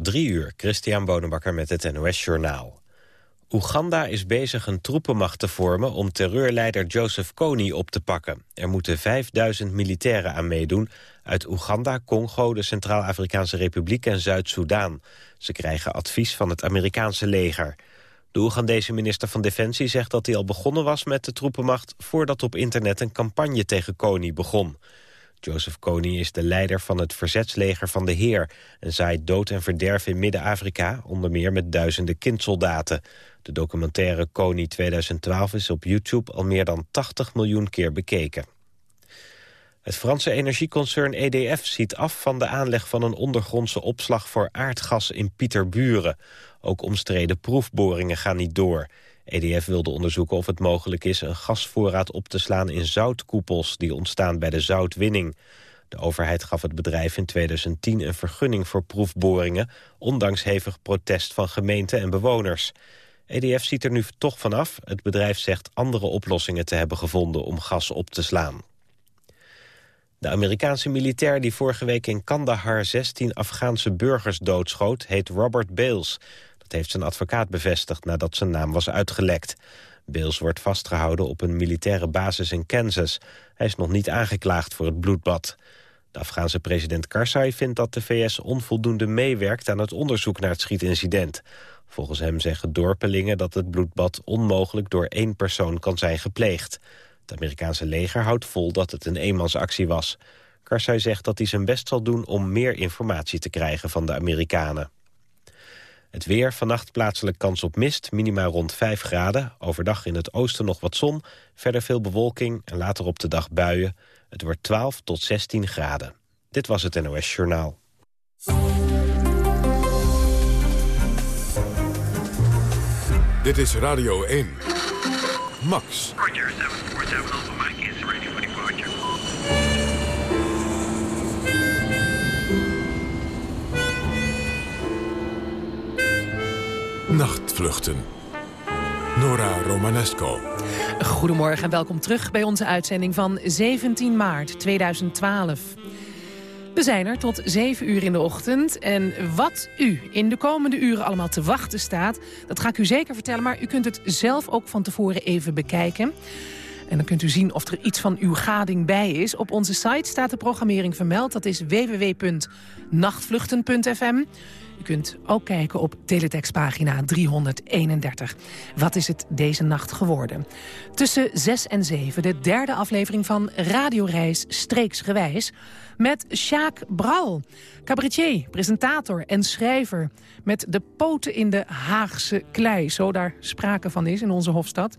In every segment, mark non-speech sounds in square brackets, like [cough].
Drie uur, Christian Bonenbakker met het NOS Journaal. Oeganda is bezig een troepenmacht te vormen om terreurleider Joseph Kony op te pakken. Er moeten 5000 militairen aan meedoen uit Oeganda, Congo, de Centraal-Afrikaanse Republiek en Zuid-Soedan. Ze krijgen advies van het Amerikaanse leger. De Oegandese minister van Defensie zegt dat hij al begonnen was met de troepenmacht... voordat op internet een campagne tegen Kony begon. Joseph Kony is de leider van het verzetsleger van de Heer... en zaait dood en verderf in Midden-Afrika, onder meer met duizenden kindsoldaten. De documentaire Kony 2012 is op YouTube al meer dan 80 miljoen keer bekeken. Het Franse energieconcern EDF ziet af van de aanleg van een ondergrondse opslag voor aardgas in Pieterburen. Ook omstreden proefboringen gaan niet door. EDF wilde onderzoeken of het mogelijk is een gasvoorraad op te slaan in zoutkoepels die ontstaan bij de zoutwinning. De overheid gaf het bedrijf in 2010 een vergunning voor proefboringen, ondanks hevig protest van gemeenten en bewoners. EDF ziet er nu toch vanaf. Het bedrijf zegt andere oplossingen te hebben gevonden om gas op te slaan. De Amerikaanse militair die vorige week in Kandahar 16 Afghaanse burgers doodschoot... heet Robert Bales. Heeft zijn advocaat bevestigd nadat zijn naam was uitgelekt. Bales wordt vastgehouden op een militaire basis in Kansas. Hij is nog niet aangeklaagd voor het bloedbad. De Afghaanse president Karzai vindt dat de VS onvoldoende meewerkt... aan het onderzoek naar het schietincident. Volgens hem zeggen dorpelingen dat het bloedbad onmogelijk door één persoon kan zijn gepleegd. Het Amerikaanse leger houdt vol dat het een eenmansactie was. Karzai zegt dat hij zijn best zal doen om meer informatie te krijgen van de Amerikanen. Het weer, vannacht plaatselijk kans op mist, minima rond 5 graden. Overdag in het oosten nog wat zon, verder veel bewolking en later op de dag buien. Het wordt 12 tot 16 graden. Dit was het NOS Journaal. Dit is Radio 1. Max. Roger, 747 Nachtvluchten. Nora Romanesco. Goedemorgen en welkom terug bij onze uitzending van 17 maart 2012. We zijn er tot 7 uur in de ochtend. En wat u in de komende uren allemaal te wachten staat... dat ga ik u zeker vertellen, maar u kunt het zelf ook van tevoren even bekijken. En dan kunt u zien of er iets van uw gading bij is. Op onze site staat de programmering vermeld. Dat is www.nachtvluchten.fm. U kunt ook kijken op teletextpagina 331. Wat is het deze nacht geworden? Tussen 6 en 7 de derde aflevering van Radioreis Streeksgewijs... met Sjaak Bral, cabaretier, presentator en schrijver... met de poten in de Haagse klei, zo daar sprake van is in onze Hofstad.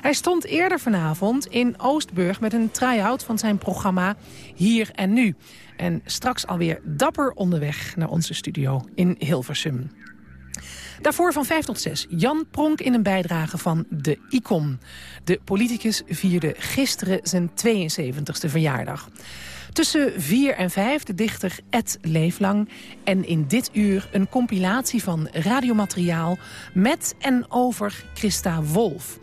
Hij stond eerder vanavond in Oostburg met een try-out van zijn programma Hier en Nu... En straks alweer dapper onderweg naar onze studio in Hilversum. Daarvoor van 5 tot 6. Jan Pronk in een bijdrage van de ICOM. De politicus vierde gisteren zijn 72e verjaardag. Tussen 4 en 5 de dichter Ed Leeflang. En in dit uur een compilatie van radiomateriaal met en over Christa Wolf.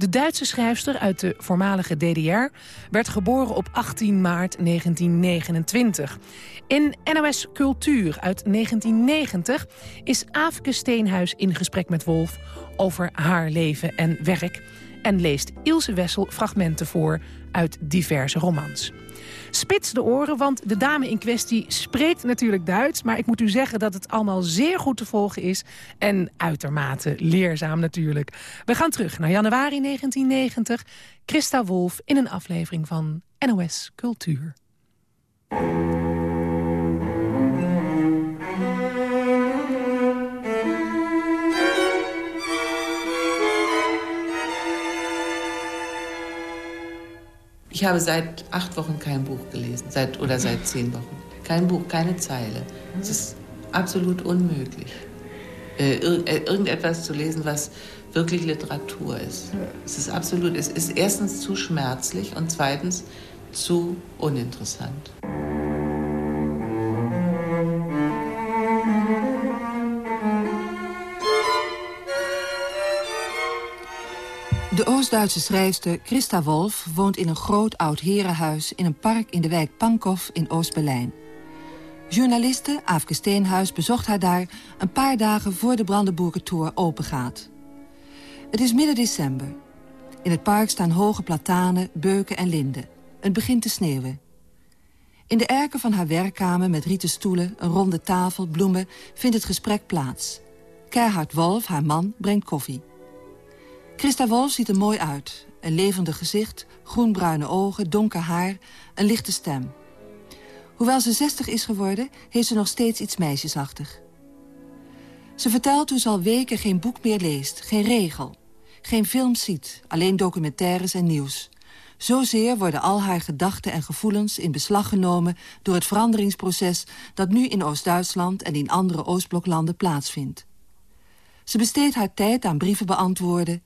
De Duitse schrijfster uit de voormalige DDR werd geboren op 18 maart 1929. In NOS Cultuur uit 1990 is Aafke Steenhuis in gesprek met Wolf over haar leven en werk... en leest Ilse Wessel fragmenten voor uit diverse romans. Spits de oren, want de dame in kwestie spreekt natuurlijk Duits... maar ik moet u zeggen dat het allemaal zeer goed te volgen is... en uitermate leerzaam natuurlijk. We gaan terug naar januari 1990. Christa Wolf in een aflevering van NOS Cultuur. Ich habe seit acht Wochen kein Buch gelesen, seit, oder seit zehn Wochen. Kein Buch, keine Zeile. Es ist absolut unmöglich, äh, äh, irgendetwas zu lesen, was wirklich Literatur ist. Es ist absolut, es ist erstens zu schmerzlich und zweitens zu uninteressant. De Oost-Duitse schrijfster Christa Wolf woont in een groot oud herenhuis... in een park in de wijk Pankow in Oost-Berlijn. Journaliste Aafke Steenhuis bezocht haar daar... een paar dagen voor de Brandenburger opengaat. Het is midden december. In het park staan hoge platanen, beuken en linden. Het begint te sneeuwen. In de erken van haar werkkamer met rieten stoelen, een ronde tafel, bloemen... vindt het gesprek plaats. Gerhard Wolf, haar man, brengt koffie. Christa Wolf ziet er mooi uit. Een levendig gezicht, groenbruine ogen, donker haar, een lichte stem. Hoewel ze 60 is geworden, heeft ze nog steeds iets meisjesachtig. Ze vertelt hoe ze al weken geen boek meer leest, geen regel. Geen films ziet, alleen documentaires en nieuws. Zozeer worden al haar gedachten en gevoelens in beslag genomen... door het veranderingsproces dat nu in Oost-Duitsland... en in andere Oostbloklanden plaatsvindt. Ze besteedt haar tijd aan brieven beantwoorden...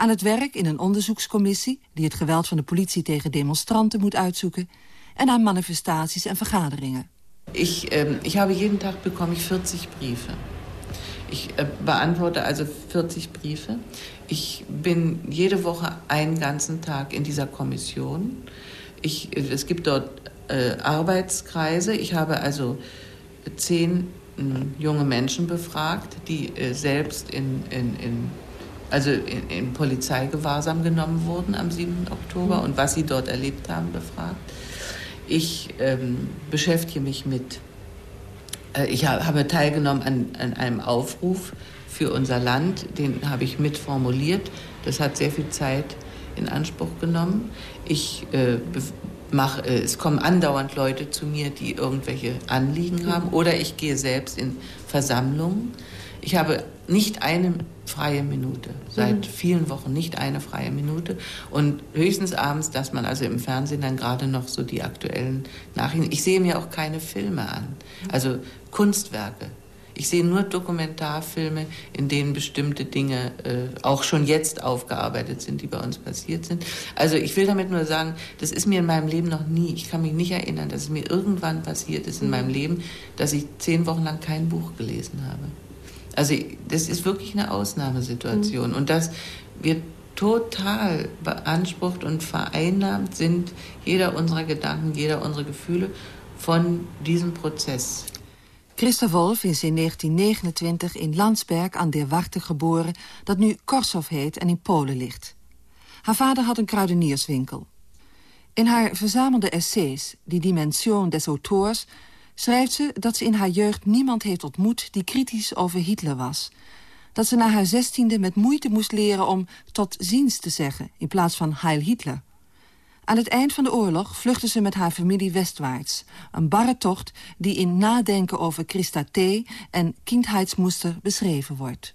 aan het werk in een onderzoekscommissie... die het geweld van de politie tegen demonstranten moet uitzoeken... en aan manifestaties en vergaderingen. Ik, ähm, ich habe jeden Tag bekomme ich 40 Briefe. Ich äh, beantworte also 40 Briefe. Ich bin jede Woche einen ganzen Tag in dieser Kommission. Ich, es gibt dort äh, Arbeitskreise. Ich habe also zehn äh, junge Menschen befragt, die äh, selbst in, in, in also in, in, Polizeigewahrsam genommen wurden am 7. Oktober und was sie dort erlebt haben, befragt. Ich ähm, beschäftige mich mit äh, ich habe teilgenommen an, an, einem Aufruf für unser Land. Den habe ich mitformuliert. Das hat sehr viel Zeit in Anspruch genommen. Ich äh, mach, äh, es kommen andauernd Leute zu mir, die irgendwelche Anliegen haben. Oder ich gehe selbst in Versammlungen. Ich habe nicht eine freie Minute, seit mhm. vielen Wochen nicht eine freie Minute. Und höchstens abends, dass man also im Fernsehen dann gerade noch so die aktuellen Nachrichten. Ich sehe mir auch keine Filme an, also Kunstwerke. Ich sehe nur Dokumentarfilme, in denen bestimmte Dinge äh, auch schon jetzt aufgearbeitet sind, die bei uns passiert sind. Also ich will damit nur sagen, das ist mir in meinem Leben noch nie, ich kann mich nicht erinnern, dass es mir irgendwann passiert ist in meinem Leben, dass ich zehn Wochen lang kein Buch gelesen habe. Also das ist wirklich eine Ausnahmesituation. Mhm. Und dass wir total beansprucht und vereinnahmt sind, jeder unserer Gedanken, jeder unserer Gefühle, von diesem Prozess. Christa Wolf is in 1929 in Landsberg aan der Warte geboren... dat nu Korsov heet en in Polen ligt. Haar vader had een kruidenierswinkel. In haar verzamelde essays, Die Dimension des Auteurs schrijft ze dat ze in haar jeugd niemand heeft ontmoet... die kritisch over Hitler was. Dat ze na haar zestiende met moeite moest leren om tot ziens te zeggen... in plaats van Heil Hitler. Aan het eind van de oorlog vluchtte ze met haar familie westwaarts. Een barre tocht die in Nadenken over Christa T. en Kindheidsmoester beschreven wordt.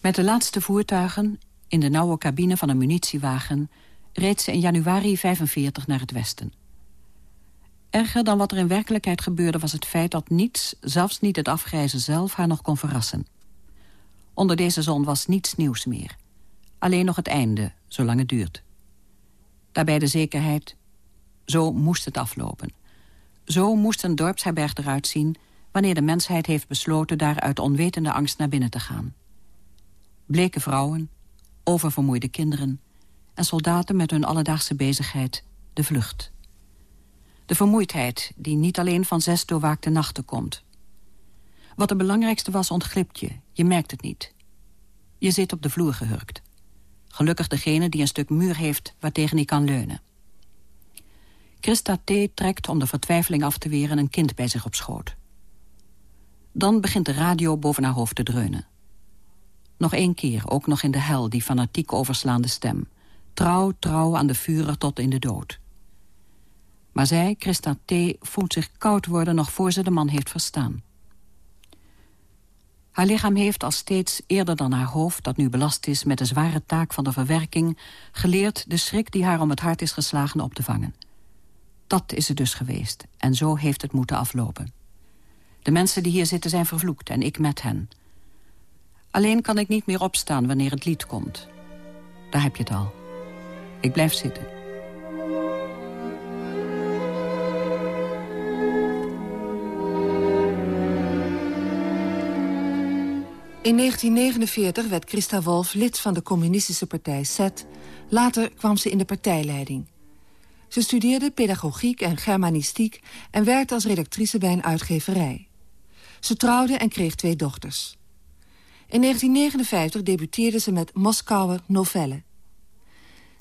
Met de laatste voertuigen, in de nauwe cabine van een munitiewagen... reed ze in januari 45 naar het westen. Erger dan wat er in werkelijkheid gebeurde was het feit dat niets, zelfs niet het afgrijzen zelf, haar nog kon verrassen. Onder deze zon was niets nieuws meer. Alleen nog het einde, zolang het duurt. Daarbij de zekerheid, zo moest het aflopen. Zo moest een dorpsherberg eruit zien... wanneer de mensheid heeft besloten daar uit onwetende angst naar binnen te gaan. Bleke vrouwen, oververmoeide kinderen... en soldaten met hun alledaagse bezigheid, de vlucht. De vermoeidheid die niet alleen van zes doorwaakte nachten komt. Wat het belangrijkste was ontglipt je, je merkt het niet. Je zit op de vloer gehurkt. Gelukkig degene die een stuk muur heeft waartegen hij kan leunen. Christa T. trekt om de vertwijfeling af te weren een kind bij zich op schoot. Dan begint de radio boven haar hoofd te dreunen. Nog één keer, ook nog in de hel, die fanatiek overslaande stem. Trouw, trouw aan de vuren tot in de dood. Maar zij, Christa T., voelt zich koud worden nog voor ze de man heeft verstaan. Haar lichaam heeft al steeds eerder dan haar hoofd... dat nu belast is met de zware taak van de verwerking... geleerd de schrik die haar om het hart is geslagen op te vangen. Dat is het dus geweest. En zo heeft het moeten aflopen. De mensen die hier zitten zijn vervloekt en ik met hen. Alleen kan ik niet meer opstaan wanneer het lied komt. Daar heb je het al. Ik blijf zitten. In 1949 werd Christa Wolf lid van de communistische partij Z. Later kwam ze in de partijleiding. Ze studeerde pedagogiek en germanistiek en werkte als redactrice bij een uitgeverij. Ze trouwde en kreeg twee dochters. In 1959 debuteerde ze met Moskouwer Novelle.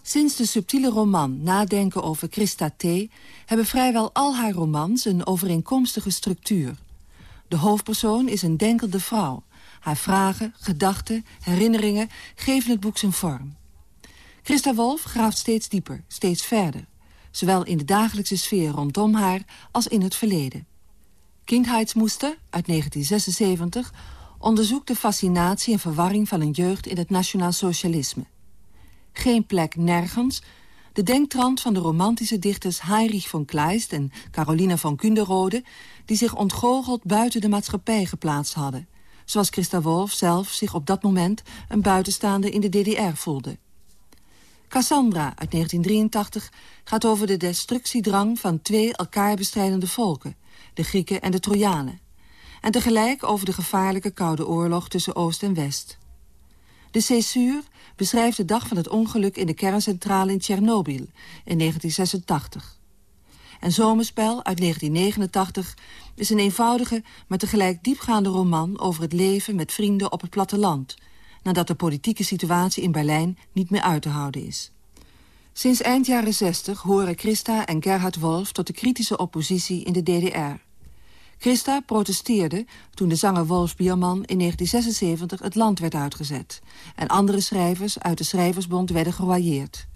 Sinds de subtiele roman Nadenken over Christa T... hebben vrijwel al haar romans een overeenkomstige structuur. De hoofdpersoon is een denkende vrouw. Haar vragen, gedachten, herinneringen geven het boek zijn vorm. Christa Wolf graaft steeds dieper, steeds verder. Zowel in de dagelijkse sfeer rondom haar als in het verleden. Kindheidsmoester uit 1976 onderzoekt de fascinatie en verwarring van een jeugd in het nationaal socialisme. Geen plek nergens, de denktrand van de romantische dichters Heinrich von Kleist en Carolina van Kunderode... die zich ontgoocheld buiten de maatschappij geplaatst hadden. Zoals Christa Wolf zelf zich op dat moment een buitenstaande in de DDR voelde. Cassandra uit 1983 gaat over de destructiedrang van twee elkaar bestrijdende volken... de Grieken en de Trojanen. En tegelijk over de gevaarlijke Koude Oorlog tussen Oost en West. De Césure beschrijft de dag van het ongeluk in de kerncentrale in Tsjernobyl in 1986. En Zomerspel uit 1989 is een eenvoudige, maar tegelijk diepgaande roman over het leven met vrienden op het platteland, nadat de politieke situatie in Berlijn niet meer uit te houden is. Sinds eind jaren 60 horen Christa en Gerhard Wolf tot de kritische oppositie in de DDR. Christa protesteerde toen de zanger Wolfs Bierman in 1976 het land werd uitgezet... en andere schrijvers uit de Schrijversbond werden geroyeerd.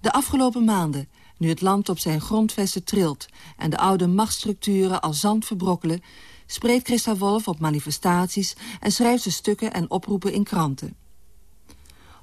De afgelopen maanden, nu het land op zijn grondvesten trilt... en de oude machtsstructuren als zand verbrokkelen... spreekt Christa Wolf op manifestaties en schrijft ze stukken en oproepen in kranten.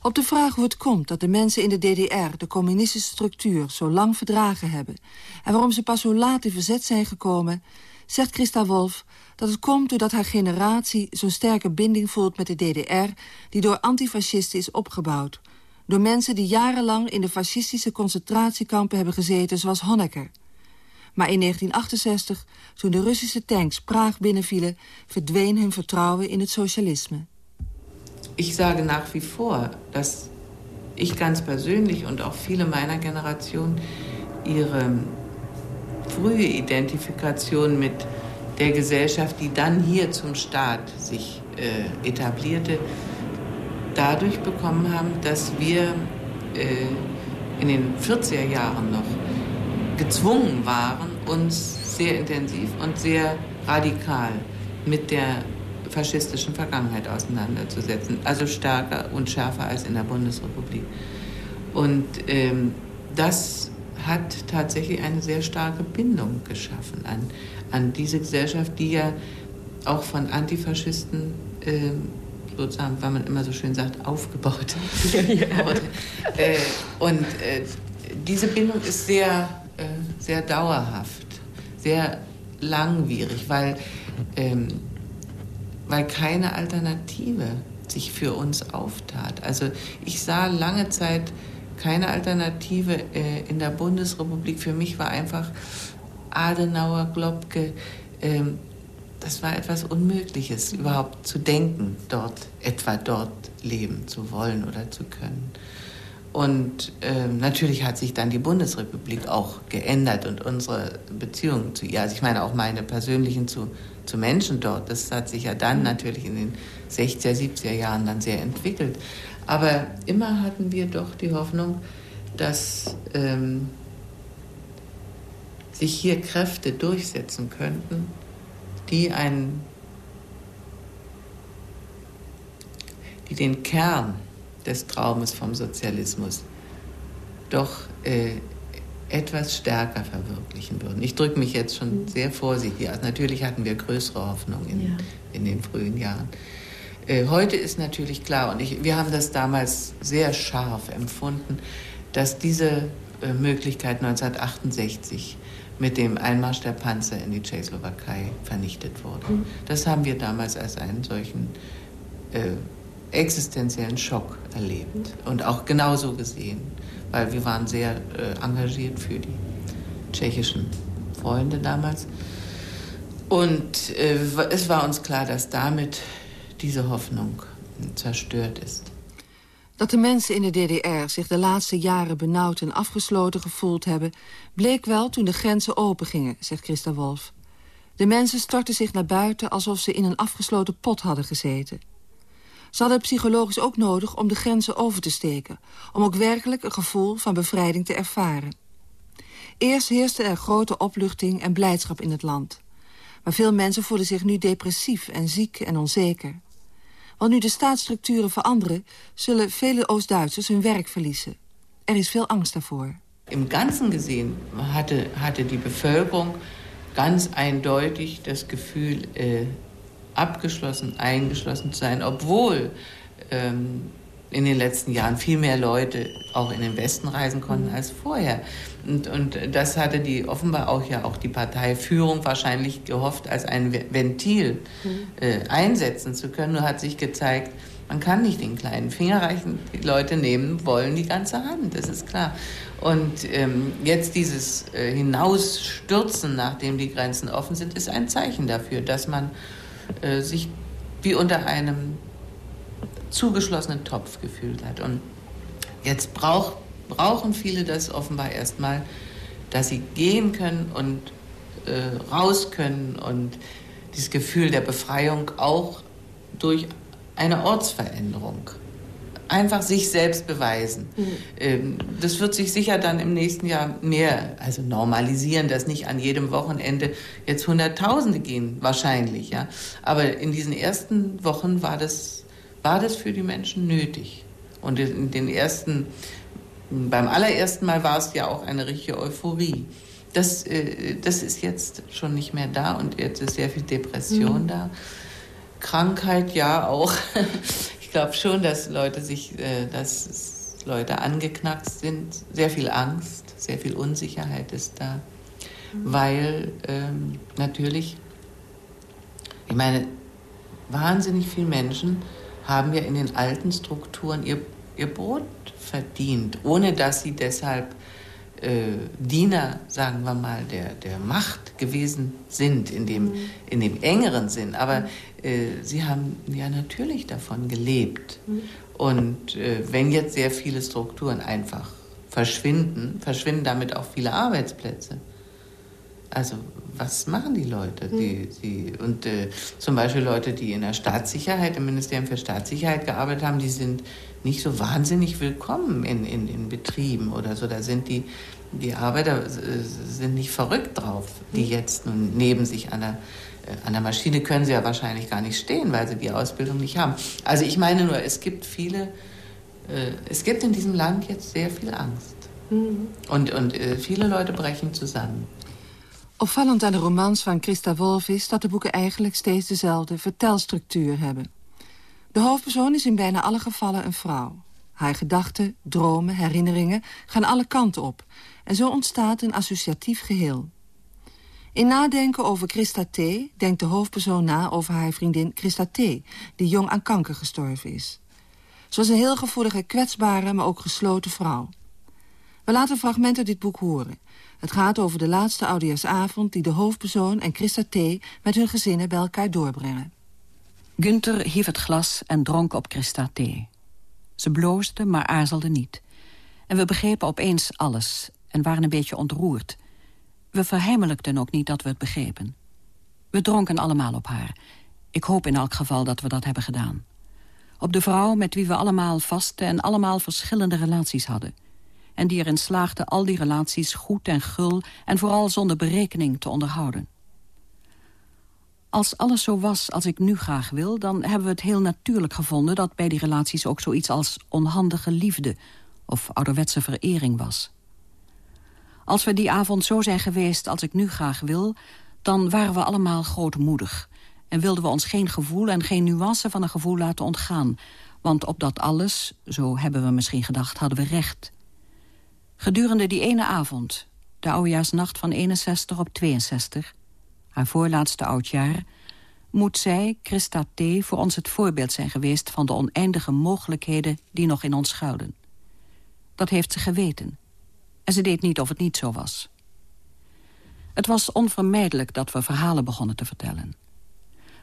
Op de vraag hoe het komt dat de mensen in de DDR de communistische structuur zo lang verdragen hebben... en waarom ze pas zo laat in verzet zijn gekomen zegt Christa Wolf dat het komt doordat haar generatie zo'n sterke binding voelt met de DDR... die door antifascisten is opgebouwd. Door mensen die jarenlang in de fascistische concentratiekampen hebben gezeten, zoals Honecker. Maar in 1968, toen de Russische tanks Praag binnenvielen... verdween hun vertrouwen in het socialisme. Ik sage nach wie vor, dass ich ganz persönlich und auch viele meiner Generation ihre frühe Identifikation mit der Gesellschaft, die dann hier zum Staat sich äh, etablierte, dadurch bekommen haben, dass wir äh, in den 40er Jahren noch gezwungen waren, uns sehr intensiv und sehr radikal mit der faschistischen Vergangenheit auseinanderzusetzen. Also stärker und schärfer als in der Bundesrepublik. Und ähm, das hat tatsächlich eine sehr starke Bindung geschaffen an, an diese Gesellschaft, die ja auch von Antifaschisten äh, sozusagen, weil man immer so schön sagt, aufgebaut [laughs] wurde. äh, und äh, diese Bindung ist sehr, äh, sehr dauerhaft, sehr langwierig, weil, ähm, weil keine Alternative sich für uns auftat. Also ich sah lange Zeit keine Alternative äh, in der Bundesrepublik. Für mich war einfach Adenauer, Globke, ähm, das war etwas Unmögliches, überhaupt zu denken, dort, etwa dort leben zu wollen oder zu können. Und ähm, natürlich hat sich dann die Bundesrepublik auch geändert und unsere Beziehungen zu ihr. Also ich meine auch meine persönlichen zu, zu Menschen dort. Das hat sich ja dann natürlich in den 60er, 70er Jahren dann sehr entwickelt. Aber immer hatten wir doch die Hoffnung, dass ähm, sich hier Kräfte durchsetzen könnten, die, ein, die den Kern des Traumes vom Sozialismus doch äh, etwas stärker verwirklichen würden. Ich drücke mich jetzt schon mhm. sehr vorsichtig aus. Natürlich hatten wir größere Hoffnungen in, ja. in den frühen Jahren. Äh, heute ist natürlich klar, und ich, wir haben das damals sehr scharf empfunden, dass diese äh, Möglichkeit 1968 mit dem Einmarsch der Panzer in die Tschechoslowakei vernichtet wurde. Mhm. Das haben wir damals als einen solchen äh, existenziellen Schock erlebt mhm. und auch genauso gesehen, weil wir waren sehr äh, engagiert für die tschechischen Freunde damals. Und äh, es war uns klar, dass damit diese Hoffnung zerstört ist. Dat de mensen in de DDR zich de laatste jaren benauwd en afgesloten gevoeld hebben... bleek wel toen de grenzen opengingen, zegt Christa Wolf. De mensen stortten zich naar buiten alsof ze in een afgesloten pot hadden gezeten. Ze hadden psychologisch ook nodig om de grenzen over te steken... om ook werkelijk een gevoel van bevrijding te ervaren. Eerst heerste er grote opluchting en blijdschap in het land. Maar veel mensen voelen zich nu depressief en ziek en onzeker. Want nu de staatsstructuren veranderen... zullen vele Oost-Duitsers hun werk verliezen. Er is veel angst daarvoor. Im Ganzen gesehen hatte, hatte die Bevölkerung ganz eindeutig das Gefühl, äh, abgeschlossen, eingeschlossen zu sein, obwohl ähm, in den letzten Jahren viel mehr Leute auch in den Westen reisen konnten als vorher. Und, und das hatte die offenbar auch ja auch die Parteiführung wahrscheinlich gehofft, als ein Ventil äh, einsetzen zu können. Nur hat sich gezeigt, man kann nicht den kleinen Finger reichen. Die Leute nehmen wollen die ganze Hand, das ist klar. Und ähm, jetzt dieses äh, Hinausstürzen, nachdem die Grenzen offen sind, ist ein Zeichen dafür, dass man äh, sich wie unter einem zugeschlossenen Topf gefühlt hat. Und jetzt brauch, brauchen viele das offenbar erstmal, dass sie gehen können und äh, raus können und dieses Gefühl der Befreiung auch durch eine Ortsveränderung. Einfach sich selbst beweisen. Mhm. Das wird sich sicher dann im nächsten Jahr mehr, also normalisieren, dass nicht an jedem Wochenende jetzt Hunderttausende gehen, wahrscheinlich, ja. Aber in diesen ersten Wochen war das war das für die Menschen nötig. Und in den ersten, beim allerersten Mal war es ja auch eine richtige Euphorie. Das, äh, das ist jetzt schon nicht mehr da und jetzt ist sehr viel Depression mhm. da. Krankheit ja auch. [laughs] Ich glaube schon, dass Leute sich, äh, dass Leute angeknackst sind. Sehr viel Angst, sehr viel Unsicherheit ist da. Mhm. Weil ähm, natürlich, ich meine, wahnsinnig viele Menschen haben ja in den alten Strukturen ihr, ihr Brot verdient, ohne dass sie deshalb äh, Diener, sagen wir mal, der, der Macht gewesen sind, in dem, mhm. in dem engeren Sinn. Aber äh, sie haben ja natürlich davon gelebt. Mhm. Und äh, wenn jetzt sehr viele Strukturen einfach verschwinden, verschwinden damit auch viele Arbeitsplätze. Also was machen die Leute? Hm. Die, die, und äh, zum Beispiel Leute, die in der Staatssicherheit, im Ministerium für Staatssicherheit gearbeitet haben, die sind nicht so wahnsinnig willkommen in, in, in Betrieben oder so. Da sind die, die Arbeiter äh, sind nicht verrückt drauf, die hm. jetzt nun neben sich an der, äh, an der Maschine können sie ja wahrscheinlich gar nicht stehen, weil sie die Ausbildung nicht haben. Also ich meine nur, es gibt viele, äh, es gibt in diesem Land jetzt sehr viel Angst. Mhm. Und, und viele Leute brechen zusammen. Opvallend aan de romans van Christa Wolf is dat de boeken eigenlijk steeds dezelfde vertelstructuur hebben. De hoofdpersoon is in bijna alle gevallen een vrouw. Haar gedachten, dromen, herinneringen gaan alle kanten op. En zo ontstaat een associatief geheel. In nadenken over Christa T. denkt de hoofdpersoon na over haar vriendin Christa T. die jong aan kanker gestorven is. Ze was een heel gevoelige, kwetsbare, maar ook gesloten vrouw. We laten fragmenten uit dit boek horen. Het gaat over de laatste oudejaarsavond die de hoofdpersoon en Christa T. met hun gezinnen bij elkaar doorbrengen. Gunther hief het glas en dronk op Christa thee. Ze bloosde, maar aarzelde niet. En we begrepen opeens alles en waren een beetje ontroerd. We verheimelijkten ook niet dat we het begrepen. We dronken allemaal op haar. Ik hoop in elk geval dat we dat hebben gedaan. Op de vrouw met wie we allemaal vaste en allemaal verschillende relaties hadden en die erin slaagde al die relaties goed en gul... en vooral zonder berekening te onderhouden. Als alles zo was als ik nu graag wil... dan hebben we het heel natuurlijk gevonden... dat bij die relaties ook zoiets als onhandige liefde... of ouderwetse verering was. Als we die avond zo zijn geweest als ik nu graag wil... dan waren we allemaal grootmoedig... en wilden we ons geen gevoel en geen nuance van een gevoel laten ontgaan... want op dat alles, zo hebben we misschien gedacht, hadden we recht... Gedurende die ene avond, de oudejaarsnacht van 61 op 62... haar voorlaatste oudjaar... moet zij, Christa T., voor ons het voorbeeld zijn geweest... van de oneindige mogelijkheden die nog in ons schuilden. Dat heeft ze geweten. En ze deed niet of het niet zo was. Het was onvermijdelijk dat we verhalen begonnen te vertellen.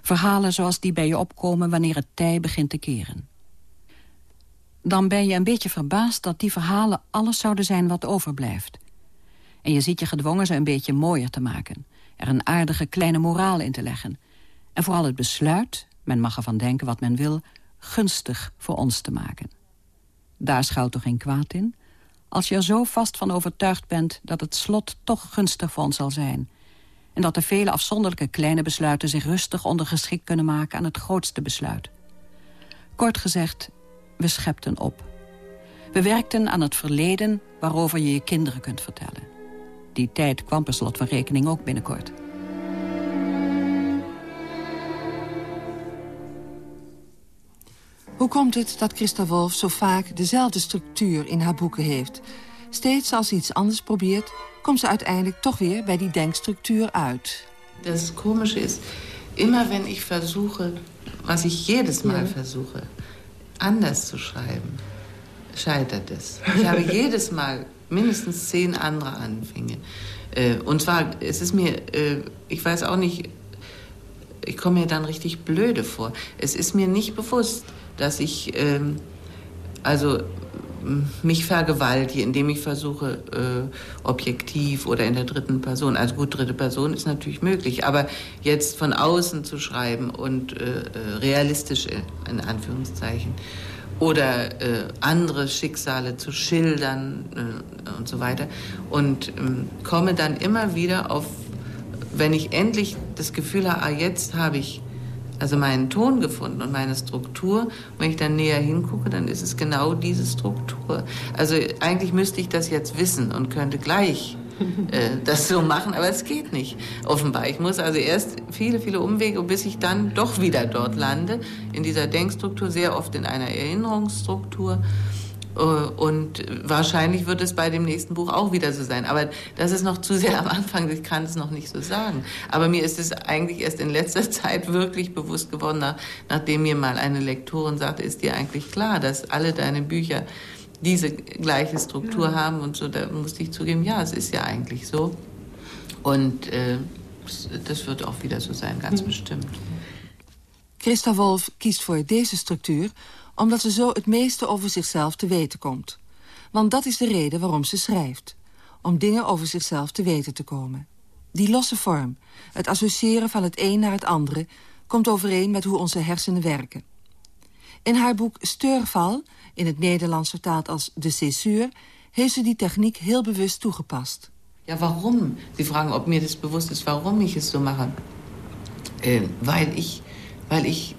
Verhalen zoals die bij je opkomen wanneer het tij begint te keren. dan ben je een beetje verbaasd dat die verhalen alles zouden zijn wat overblijft. En je ziet je gedwongen ze een beetje mooier te maken. Er een aardige kleine moraal in te leggen. En vooral het besluit, men mag ervan denken wat men wil... gunstig voor ons te maken. Daar schuilt toch geen kwaad in? Als je er zo vast van overtuigd bent dat het slot toch gunstig voor ons zal zijn... en dat de vele afzonderlijke kleine besluiten zich rustig ondergeschikt kunnen maken aan het grootste besluit. Kort gezegd, we schepten op. We werkten aan het verleden waarover je je kinderen kunt vertellen. Die tijd kwam per slot van rekening ook binnenkort. Hoe komt het dat Christa Wolf zo vaak dezelfde structuur in haar boeken heeft? Steeds als ze iets anders probeert, komt ze uiteindelijk toch weer bij die denkstructuur uit. Das Komische ist, immer wenn ich versuche, was ich jedes Mal ja. versuche, anders zu schreiben, scheitert es. Ich habe [laughs] jedes Mal mindestens zehn andere Anfänge. Äh, und zwar, es ist mir, äh, ich weiß auch nicht, ich komme mir dann richtig blöde vor. Es ist mir nicht bewusst, dass ich ähm, also mich vergewaltige, indem ich versuche, äh, objektiv oder in der dritten Person, also gut, dritte Person ist natürlich möglich, aber jetzt von außen zu schreiben und äh, äh realistisch in Anführungszeichen oder äh, andere Schicksale zu schildern äh, und so weiter und ähm, komme dann immer wieder auf, wenn ich endlich das Gefühl habe, ah, jetzt habe ich also meinen Ton gefunden und meine Struktur. Wenn ich dann näher hingucke, dann ist es genau diese Struktur. Also eigentlich müsste ich das jetzt wissen und könnte gleich das so machen, aber es geht nicht. Offenbar. Ich muss also erst viele, viele Umwege, bis ich dann doch wieder dort lande, in dieser Denkstruktur, sehr oft in einer Erinnerungsstruktur. Äh, und wahrscheinlich wird es bei dem nächsten Buch auch wieder so sein. Aber das ist noch zu sehr am Anfang, ich kann es noch nicht so sagen. Aber mir ist es eigentlich erst in letzter Zeit wirklich bewusst geworden, nach, nachdem mir mal eine Lektorin sagte, ist dir eigentlich klar, dass alle deine Bücher diese gleiche Struktur ja. haben und so, da musste ich zugeben, ja, es ist ja eigentlich so. Und äh, das wird auch wieder so sein, ganz mhm. bestimmt. Christa Wolf kiest voor deze structuur omdat ze zo het meeste over zichzelf te weten komt. Want dat is de reden waarom ze schrijft. Om dingen over zichzelf te weten te komen. Die losse vorm, het associëren van het een naar het andere... komt overeen met hoe onze hersenen werken. In haar boek Steurval, in het Nederlands vertaald als De Césure... heeft ze die techniek heel bewust toegepast. Ja, waarom? Sie fragen, ob mir das bewusst ist, warum ich es so mache. Äh, weil ich, weil ich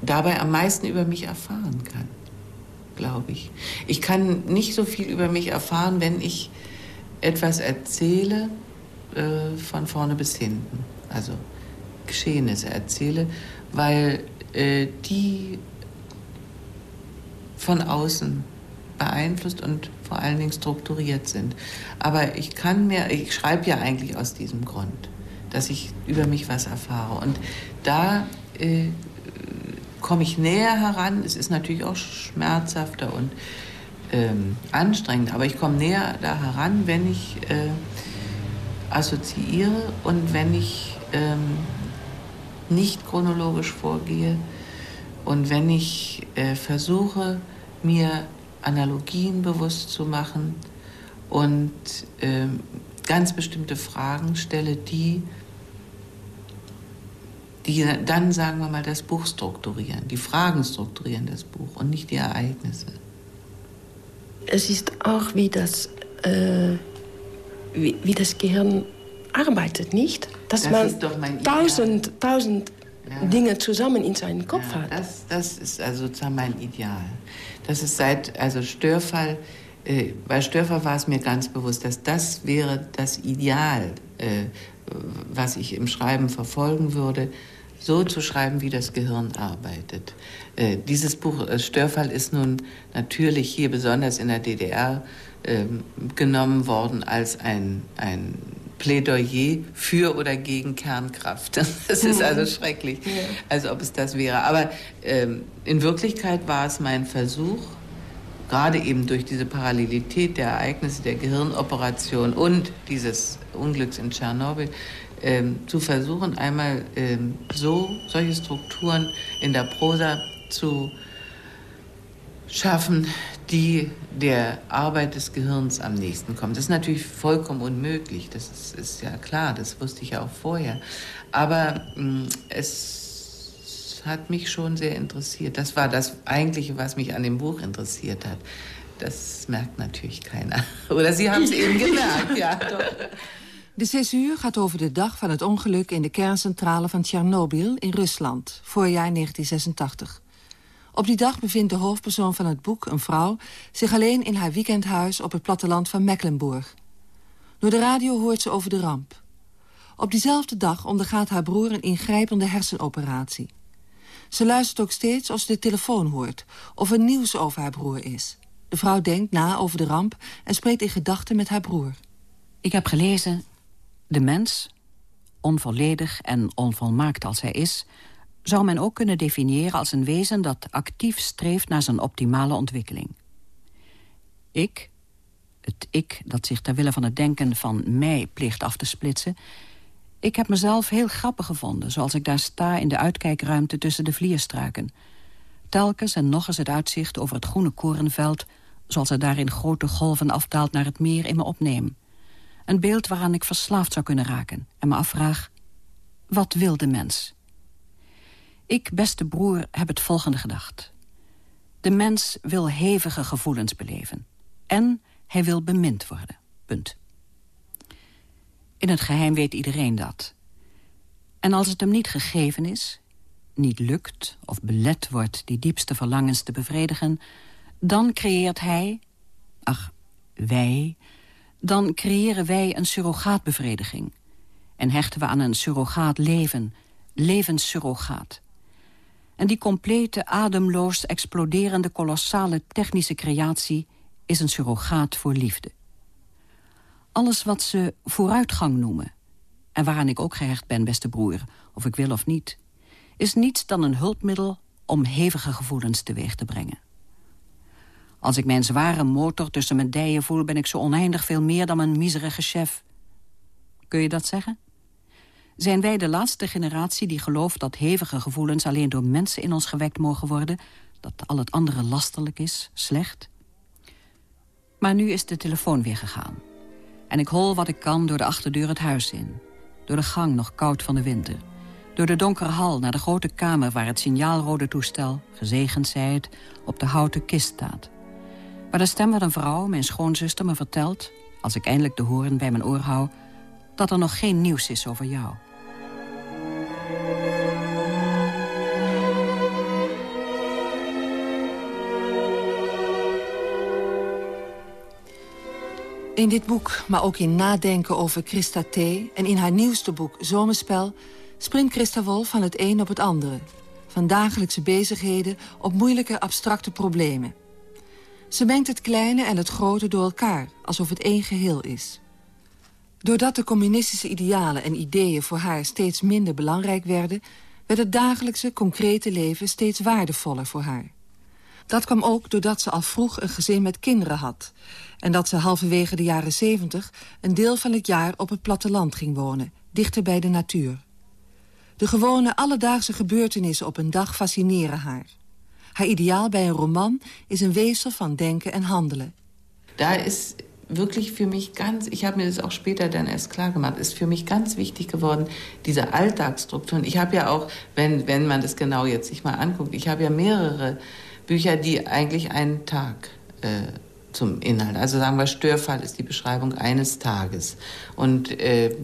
dabei am meisten über mich erfahren kann, glaube ich. Ich kann nicht so viel über mich erfahren, wenn ich etwas erzähle äh, von vorne bis hinten. Also Geschehnisse erzähle, weil äh, die von außen beeinflusst und vor allen Dingen strukturiert sind. Aber ich kann mir, ich schreibe ja eigentlich aus diesem Grund, dass ich über mich was erfahre. Und da äh, komme ich näher heran. Es ist natürlich auch schmerzhafter und ähm, anstrengend, aber ich komme näher da heran, wenn ich äh, assoziiere und wenn ich ähm, nicht chronologisch vorgehe und wenn ich äh, versuche, mir Analogien bewusst zu machen und äh, ganz bestimmte Fragen stelle, die die dann, sagen wir mal, das Buch strukturieren. Die Fragen strukturieren das Buch und nicht die Ereignisse. Es ist auch wie das, äh, wie, wie, das Gehirn arbeitet, nicht? Dass das man tausend, tausend ja. Dinge zusammen in seinem Kopf ja, hat. Das, das ist also sozusagen mein Ideal. Das ist seit also Störfall, äh, bei Störfall war es mir ganz bewusst, dass das wäre das Ideal, äh, was ich im Schreiben verfolgen würde so zu schreiben, wie das Gehirn arbeitet. Äh, dieses Buch äh, Störfall ist nun natürlich hier besonders in der DDR äh, genommen worden als ein, ein Plädoyer für oder gegen Kernkraft. [laughs] Das ist also mhm. schrecklich, als ob es das wäre. Aber ähm, in Wirklichkeit war es mein Versuch, gerade eben durch diese Parallelität der Ereignisse der Gehirnoperation und dieses Unglücks in Tschernobyl, ähm, zu versuchen, einmal ähm, so solche Strukturen in der Prosa zu schaffen, die der Arbeit des Gehirns am nächsten kommen. Das ist natürlich vollkommen unmöglich, das ist, ist ja klar, das wusste ich ja auch vorher. Aber mh, mm, es hat mich schon sehr interessiert. Das war das Eigentliche, was mich an dem Buch interessiert hat. Das merkt natürlich keiner. [laughs] Oder Sie haben es eben [laughs] gemerkt, ja. Doch. De Césure gaat over de dag van het ongeluk in de kerncentrale van Tsjernobyl in Rusland, voorjaar 1986. Op die dag bevindt de hoofdpersoon van het boek, een vrouw... zich alleen in haar weekendhuis op het platteland van Mecklenburg. Door de radio hoort ze over de ramp. Op diezelfde dag ondergaat haar broer een ingrijpende hersenoperatie. Ze luistert ook steeds als ze de telefoon hoort... of er nieuws over haar broer is. De vrouw denkt na over de ramp en spreekt in gedachten met haar broer. Ik heb gelezen... De mens, onvolledig en onvolmaakt als hij is zou men ook kunnen definiëren als een wezen dat actief streeft naar zijn optimale ontwikkeling. Ik, het ik dat zich ter wille van het denken van mij plicht af te splitsen... ik heb mezelf heel grappig gevonden, zoals ik daar sta in de uitkijkruimte tussen de vlierstruiken. Telkens en nog eens het uitzicht over het groene korenveld... zoals het daar in grote golven afdaalt naar het meer in me opneem. Een beeld waaraan ik verslaafd zou kunnen raken en me afvraag... wat wil de mens? Ik, beste broer, heb het volgende gedacht. De mens wil hevige gevoelens beleven. En hij wil bemind worden. Punt. In het geheim weet iedereen dat. En als het hem niet gegeven is, niet lukt of belet wordt die diepste verlangens te bevredigen, dan creëert hij, ach, wij, dan creëren wij een surrogaatbevrediging. En hechten we aan een surrogaat leven, levenssurrogaat. En die complete, ademloos exploderende, kolossale technische creatie... is een surrogaat voor liefde. Alles wat ze vooruitgang noemen... en waaraan ik ook gehecht ben, beste broer, of ik wil of niet... is niets dan een hulpmiddel om hevige gevoelens teweeg te brengen. Als ik mijn zware motor tussen mijn dijen voel... ben ik zo oneindig veel meer dan mijn miserige chef. Kun je dat zeggen? Zijn wij de laatste generatie die gelooft dat hevige gevoelens... alleen door mensen in ons gewekt mogen worden? Dat al het andere lastelijk is, slecht? Maar nu is de telefoon weer gegaan. En ik hol wat ik kan door de achterdeur het huis in. Door de gang nog koud van de winter. Door de donkere hal naar de grote kamer waar het signaalrode toestel... gezegend zij het, op de houten kist staat. Waar de stem van een vrouw, mijn schoonzuster, me vertelt... als ik eindelijk de horen bij mijn oor hou... dat er nog geen nieuws is over jou. In dit boek, maar ook in Nadenken over Christa T. en in haar nieuwste boek Zomerspel... springt Christa Wolf van het een op het andere. Van dagelijkse bezigheden op moeilijke abstracte problemen. Ze mengt het kleine en het grote door elkaar, alsof het één geheel is. Doordat de communistische idealen en ideeën voor haar steeds minder belangrijk werden... werd het dagelijkse, concrete leven steeds waardevoller voor haar. Dat kwam ook doordat ze al vroeg een gezin met kinderen had... en dat ze halverwege de jaren zeventig een deel van het jaar op het platteland ging wonen... dichter bij de natuur. De gewone alledaagse gebeurtenissen op een dag fascineren haar. Haar ideaal bij een roman is een weefsel van denken en handelen. Daar is wirklich für mich ganz, ich habe mir das auch später dann erst klar gemacht, ist für mich ganz wichtig geworden, diese Alltagsstrukturen. Ich habe ja auch, wenn, wenn man das genau jetzt sich mal anguckt, ich habe ja mehrere Bücher, die eigentlich einen Tag äh, zum Inhalt. Also sagen wir, Störfall ist die Beschreibung eines Tages. Und äh,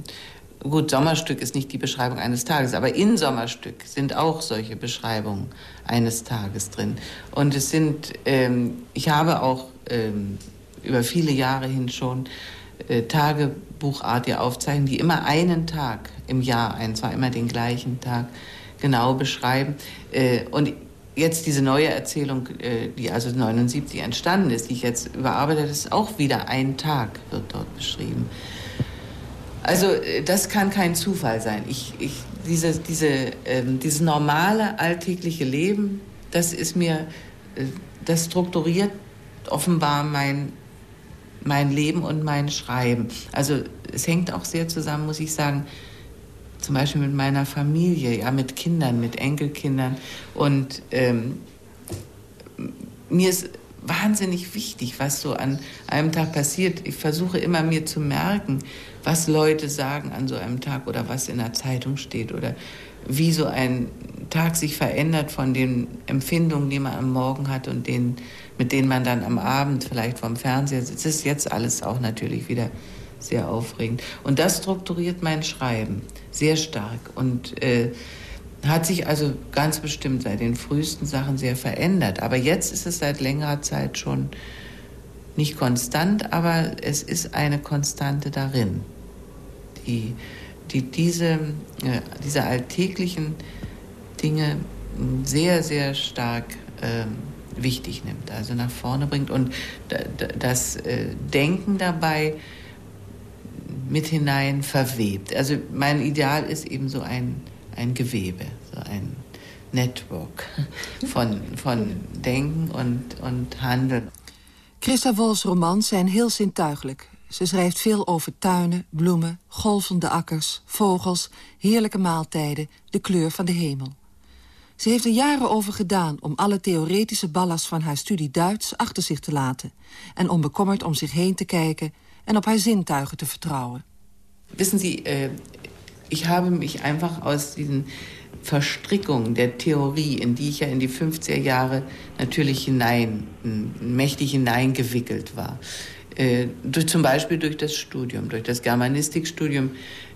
gut, Sommerstück ist nicht die Beschreibung eines Tages, aber in Sommerstück sind auch solche Beschreibungen eines Tages drin. Und es sind, ähm, ich habe auch ähm, über viele Jahre hin schon äh, tagebuchartige Aufzeichnungen, die immer einen Tag im Jahr, ein, zwar immer den gleichen Tag, genau beschreiben. Äh, und jetzt diese neue Erzählung, äh, die also 79 entstanden ist, die ich jetzt überarbeitet, ist auch wieder ein Tag, wird dort beschrieben. Also äh, das kann kein Zufall sein. Ich, ich, diese, diese, ähm, dieses normale alltägliche Leben, das ist mir, äh, das strukturiert offenbar mein, mein Leben und mein Schreiben. Also es hängt auch sehr zusammen, muss ich sagen, zum Beispiel mit meiner Familie, ja, mit Kindern, mit Enkelkindern. Und ähm, mir ist wahnsinnig wichtig, was so an einem Tag passiert. Ich versuche immer mir zu merken, was Leute sagen an so einem Tag oder was in der Zeitung steht oder wie so ein Tag sich verändert von den Empfindungen, die man am Morgen hat und den, mit denen man dann am Abend vielleicht vom Fernseher sitzt. Das ist jetzt alles auch natürlich wieder sehr aufregend. Und das strukturiert mein Schreiben sehr stark und äh, hat sich also ganz bestimmt seit den frühesten Sachen sehr verändert. Aber jetzt ist es seit längerer Zeit schon nicht konstant, aber es ist eine Konstante darin, die, die diese, äh, diese alltäglichen Dinge sehr, sehr stark äh, wichtig nimmt, also nach vorne bringt und das äh, Denken dabei mit hinein verwebt. Also mein Ideal ist eben so ein, ein Gewebe, so ein Network [laughs] von, von Denken und, und Handeln. Christa Wols romans zijn heel zintuigelijk. Ze schrijft veel over tuinen, bloemen, golvende akkers, vogels, heerlijke maaltijden, de kleur van de hemel. Ze heeft er jaren over gedaan om alle theoretische ballast van haar studie Duits achter zich te laten en onbekommerd om zich heen te kijken en op haar zintuigen te vertrouwen. Wissen Sie, äh, ich habe mich einfach aus diesen Verstrickungen der Theorie, in die ich ja in die 50er Jahre natürlich hinein, mächtig hineingewickelt war, äh, durch, zum Beispiel durch das Studium, durch das Germanistikstudium,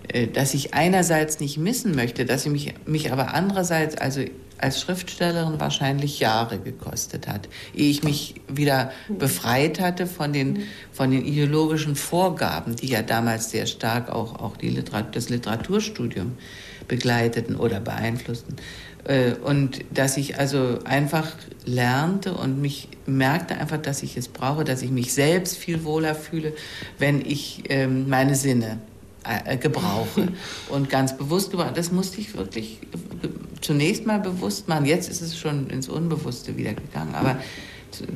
äh, dass ich einerseits nicht missen möchte, dass ich mich, mich aber andererseits, also als Schriftstellerin wahrscheinlich Jahre gekostet hat, ehe ich mich wieder befreit hatte von den, von den ideologischen Vorgaben, die ja damals sehr stark auch, auch die Literat das Literaturstudium begleiteten oder beeinflussten. Äh, und dass ich also einfach lernte und mich merkte einfach, dass ich es brauche, dass ich mich selbst viel wohler fühle, wenn ich ähm, meine Sinne äh, gebrauche. [laughs] Und ganz bewusst geworden, das musste ich wirklich zunächst mal bewusst machen. Jetzt ist es schon ins Unbewusste wieder gegangen. Aber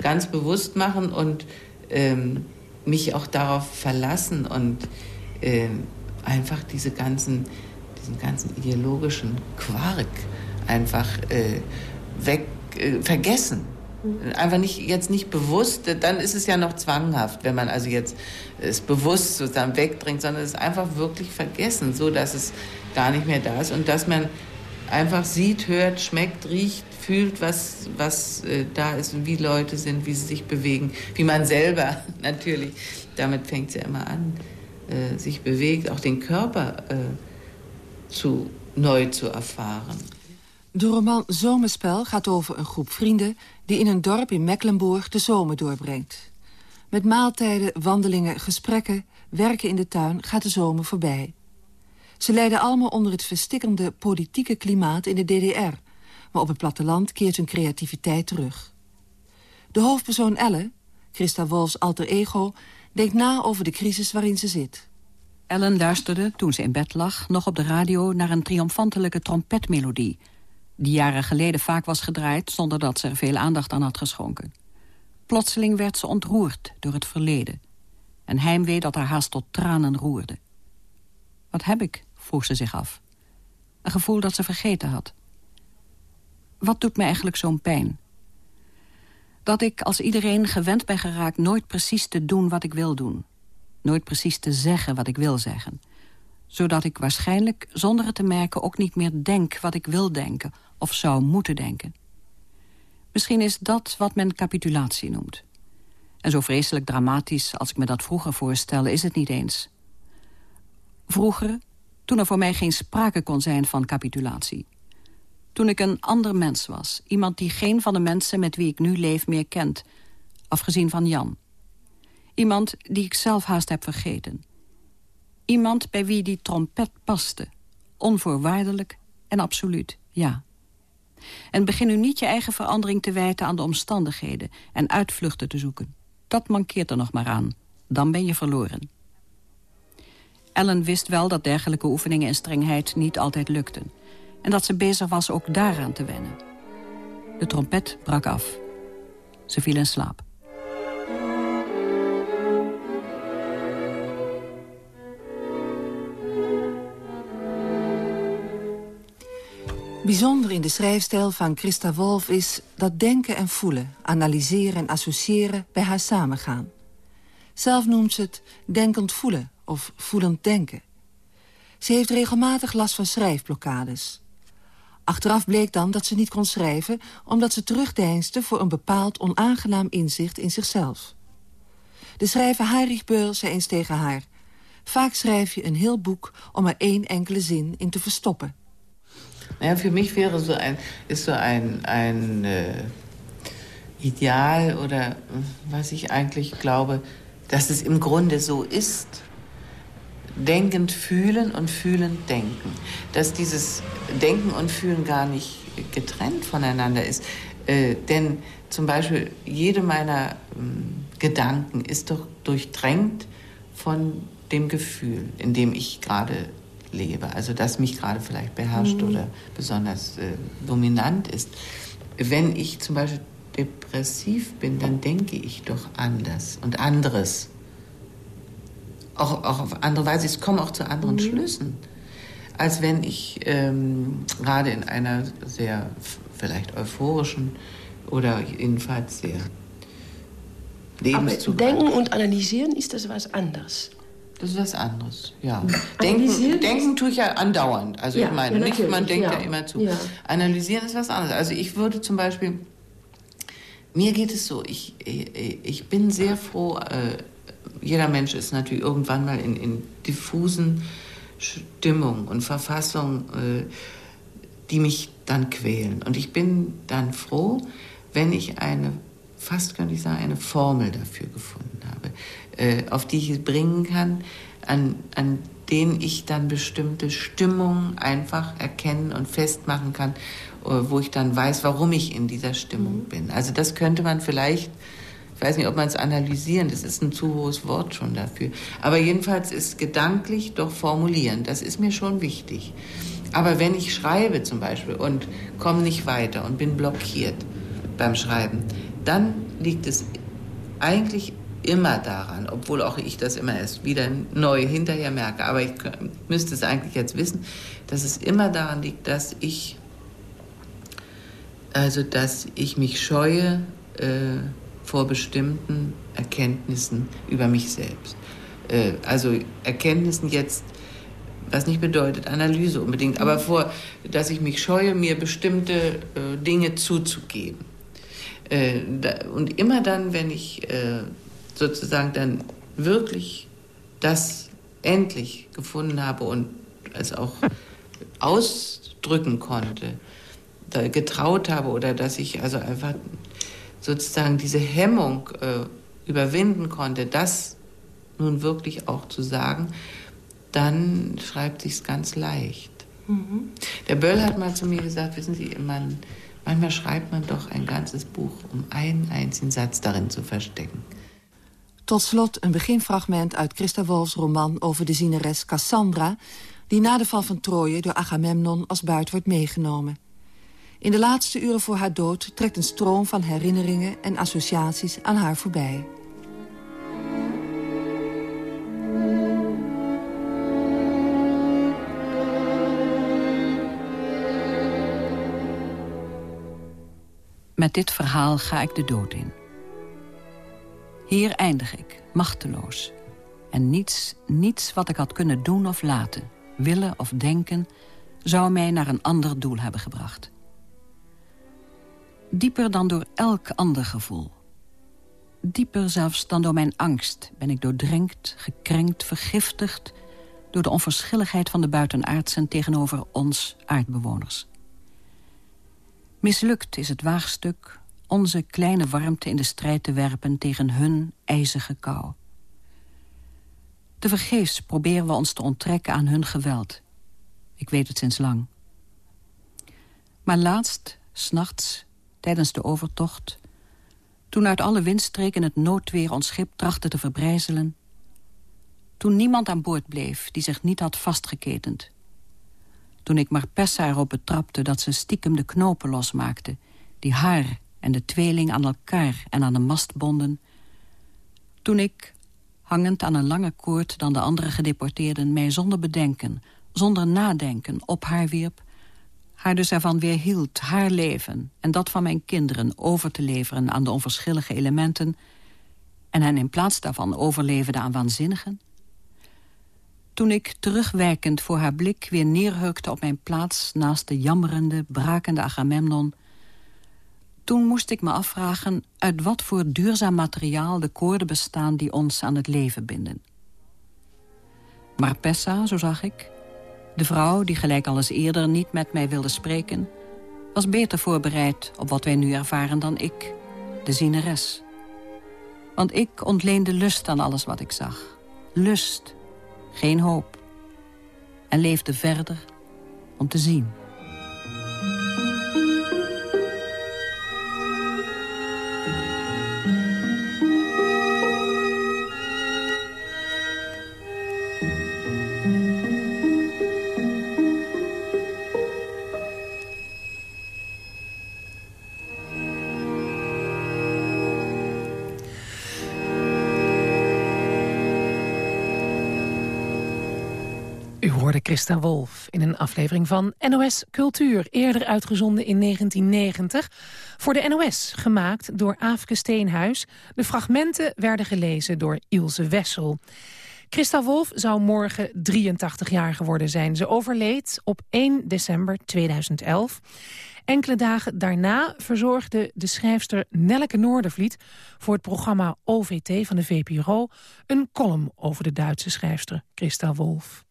ganz bewusst machen und ähm, mich auch darauf verlassen und ähm, einfach diese ganzen, diesen ganzen ideologischen Quark einfach äh, weg, äh, vergessen. Einfach nicht, jetzt nicht bewusst, dann ist es ja noch zwanghaft, wenn man also jetzt es bewusst sozusagen wegdrängt, sondern es einfach wirklich vergessen, so dass es gar nicht mehr da ist und dass man einfach sieht, hört, schmeckt, riecht, fühlt, was, was äh, da ist und wie Leute sind, wie sie sich bewegen, wie man selber [laughs] natürlich, damit fängt es ja immer an, äh, sich bewegt, auch den Körper äh, zu, neu zu erfahren. De roman Zomerspel gaat over een groep vrienden... die in een dorp in Mecklenburg de zomer doorbrengt. Met maaltijden, wandelingen, gesprekken, werken in de tuin gaat de zomer voorbij. Ze lijden allemaal onder het verstikkende politieke klimaat in de DDR... maar op het platteland keert hun creativiteit terug. De hoofdpersoon Elle, Christa Wolfs alter ego... denkt na over de crisis waarin ze zit. Ellen luisterde, toen ze in bed lag, nog op de radio... naar een triomfantelijke trompetmelodie... die jaren geleden vaak was gedraaid... zonder dat ze er veel aandacht aan had geschonken. Plotseling werd ze ontroerd door het verleden. Een heimwee dat haar haast tot tranen roerde. Wat heb ik, vroeg ze zich af. Een gevoel dat ze vergeten had. Wat doet me eigenlijk zo'n pijn? Dat ik als iedereen gewend ben geraakt nooit precies te doen wat ik wil doen. Nooit precies te zeggen wat ik wil zeggen. Zodat ik waarschijnlijk, zonder het te merken, ook niet meer denk wat ik wil denken of zou moeten denken. Misschien is dat wat men capitulatie noemt. En zo vreselijk dramatisch als ik me dat vroeger voorstelde, is het niet eens. Vroeger, toen er voor mij geen sprake kon zijn van capitulatie. Toen ik een ander mens was. Iemand die geen van de mensen met wie ik nu leef meer kent. Afgezien van Jan. Iemand die ik zelf haast heb vergeten. Iemand bij wie die trompet paste. Onvoorwaardelijk en absoluut, ja. En begin nu niet je eigen verandering te wijten aan de omstandigheden... en uitvluchten te zoeken. Dat mankeert er nog maar aan. Dan ben je verloren. Ellen wist wel dat dergelijke oefeningen en strengheid niet altijd lukten. En dat ze bezig was ook daaraan te wennen. De trompet brak af. Ze viel in slaap. bijzonder in de schrijfstijl van Christa Wolf is dat denken en voelen, analyseren en associëren bij haar samengaan. Zelf noemt ze het denkend voelen of voelend denken. Ze heeft regelmatig last van schrijfblokkades. Achteraf bleek dan dat ze niet kon schrijven... omdat ze terugdeinsde voor een bepaald onaangenaam inzicht in zichzelf. De schrijver Heinrich Beul zei eens tegen haar... Vaak schrijf je een heel boek om er één enkele zin in te verstoppen. Ja, für mich wäre so ein, ist so ein, ein äh, Ideal oder was ich eigentlich glaube, dass es im Grunde so ist. Denkend fühlen und fühlend denken. Dass dieses Denken und Fühlen gar nicht getrennt voneinander ist. Äh, denn zum Beispiel jede meiner äh, Gedanken ist doch durchdrängt von dem Gefühl, in dem ich gerade lebe, also das mich gerade vielleicht beherrscht mhm. oder besonders äh, dominant ist. Wenn ich zum Beispiel depressiv bin, dann denke ich doch anders und anderes. Auch, auch auf andere Weise. Ich komme auch zu anderen mhm. Schlüssen, als wenn ich ähm, gerade in einer sehr vielleicht euphorischen oder jedenfalls sehr Lebenszug. Aber denken und analysieren ist das was anderes. Das ist was anderes, ja. Denken, denken tue ich ja andauernd. Also ja, ich meine, ja, nicht man denkt ja, ja immer zu. Analysieren ist was anderes. Also ich würde zum Beispiel, mir geht es so, ich, ich bin sehr froh, äh, jeder Mensch ist natürlich irgendwann mal in, in diffusen Stimmungen und Verfassungen, äh, die mich dann quälen. Und ich bin dann froh, wenn ich eine, fast könnte ich sagen, eine Formel dafür gefunden habe äh, auf die ich es bringen kann, an, an denen ich dann bestimmte Stimmungen einfach erkennen und festmachen kann, äh, wo ich dann weiß, warum ich in dieser Stimmung bin. Also das könnte man vielleicht, ich weiß nicht, ob man es analysieren, das ist ein zu hohes Wort schon dafür. Aber jedenfalls ist gedanklich doch formulieren, das ist mir schon wichtig. Aber wenn ich schreibe zum Beispiel und komme nicht weiter und bin blockiert beim Schreiben, dann liegt es eigentlich immer daran, obwohl auch ich das immer erst wieder neu hinterher merke. Aber ich müsste es eigentlich jetzt wissen, dass es immer daran liegt, dass ich, also dass ich mich scheue äh, vor bestimmten Erkenntnissen über mich selbst. Äh, also Erkenntnissen jetzt, was nicht bedeutet Analyse unbedingt, aber vor, dass ich mich scheue, mir bestimmte äh, Dinge zuzugeben. Äh, da, und immer dann, wenn ich äh, sozusagen dann wirklich das endlich gefunden habe und es auch [laughs] ausdrücken konnte, getraut habe oder dass ich also einfach sozusagen diese Hemmung äh, überwinden konnte, das nun wirklich auch zu sagen, dann schreibt sich's ganz leicht. Mhm. Der Böll hat mal zu mir gesagt, wissen Sie, man, manchmal schreibt man doch ein ganzes Buch, um einen einzigen Satz darin zu verstecken. Tot slot een beginfragment uit Christa Wolfs roman over de zieneres Cassandra... die na de val van Troje door Agamemnon als buit wordt meegenomen. In de laatste uren voor haar dood trekt een stroom van herinneringen en associaties aan haar voorbij. Met dit verhaal ga ik de dood in. Hier eindig ik, machteloos. En niets, niets wat ik had kunnen doen of laten, willen of denken... zou mij naar een ander doel hebben gebracht. Dieper dan door elk ander gevoel. Dieper zelfs dan door mijn angst ben ik doordrenkt, gekrenkt, vergiftigd... door de onverschilligheid van de buitenaardsen tegenover ons aardbewoners. Mislukt is het waagstuk onze kleine warmte in de strijd te werpen tegen hun ijzige kou. Tevergeefs proberen we ons te onttrekken aan hun geweld. Ik weet het sinds lang. Maar laatst, s'nachts, tijdens de overtocht... toen uit alle windstreken het noodweer ons schip trachtte te verbrijzelen... toen niemand aan boord bleef die zich niet had vastgeketend... toen ik Marpessa erop betrapte dat ze stiekem de knopen losmaakte... die haar en de tweeling aan elkaar en aan de mast bonden... toen ik, hangend aan een lange koord dan de andere gedeporteerden... mij zonder bedenken, zonder nadenken op haar wierp... Haar dus ervan weerhield haar leven en dat van mijn kinderen over te leveren aan de onverschillige elementen en hen in plaats daarvan overleefde aan waanzinnigen? Toen ik terugwerkend voor haar blik weer neerhukte op mijn plaats... naast de jammerende, brakende Agamemnon... toen moest ik me afvragen uit wat voor duurzaam materiaal de koorden bestaan... die ons aan het leven binden. Maar Pessa, zo zag ik, de vrouw die gelijk alles eerder niet met mij wilde spreken... was beter voorbereid op wat wij nu ervaren dan ik, de zieneres. Want ik ontleende lust aan alles wat ik zag. Lust geen hoop. En leefde verder om te zien. Christa Wolf in een aflevering van NOS Cultuur, eerder uitgezonden in 1990. Voor de NOS, gemaakt door Aafke Steenhuis. De fragmenten werden gelezen door Ilse Wessel. Christa Wolf zou morgen 83 jaar geworden zijn. Ze overleed op 1 december 2011. Enkele dagen daarna verzorgde de schrijfster Nelleke Noordervliet... voor het programma OVT van de VPRO... een column over de Duitse schrijfster Christa Wolf.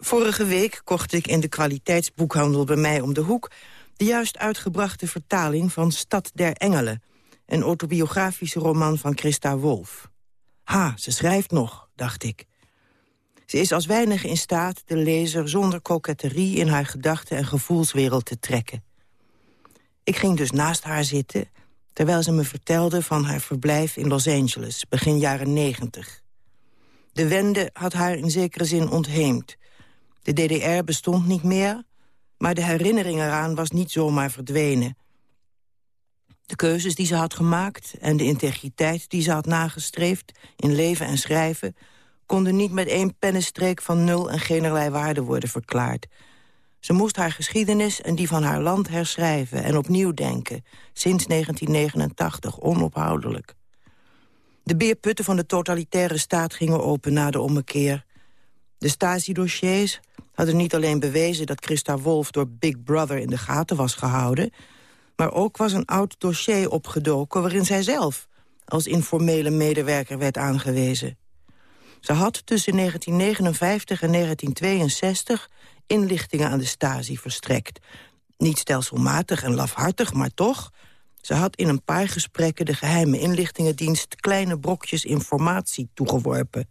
Vorige week kocht ik in de kwaliteitsboekhandel bij mij om de hoek... de juist uitgebrachte vertaling van Stad der Engelen... een autobiografische roman van Christa Wolf. Ha, ze schrijft nog, dacht ik. Ze is als weinig in staat de lezer zonder koketterie... in haar gedachten- en gevoelswereld te trekken. Ik ging dus naast haar zitten... terwijl ze me vertelde van haar verblijf in Los Angeles, begin jaren negentig. De wende had haar in zekere zin ontheemd... De DDR bestond niet meer, maar de herinnering eraan was niet zomaar verdwenen. De keuzes die ze had gemaakt en de integriteit die ze had nagestreefd... in leven en schrijven, konden niet met één pennenstreek van nul... en geen waarde worden verklaard. Ze moest haar geschiedenis en die van haar land herschrijven... en opnieuw denken, sinds 1989, onophoudelijk. De beerputten van de totalitaire staat gingen open na de ommekeer. De Stasi-dossiers hadden niet alleen bewezen dat Christa Wolf door Big Brother in de gaten was gehouden... maar ook was een oud dossier opgedoken waarin zij zelf als informele medewerker werd aangewezen. Ze had tussen 1959 en 1962 inlichtingen aan de Stasi verstrekt. Niet stelselmatig en lafhartig, maar toch... Ze had in een paar gesprekken de geheime inlichtingendienst... kleine brokjes informatie toegeworpen.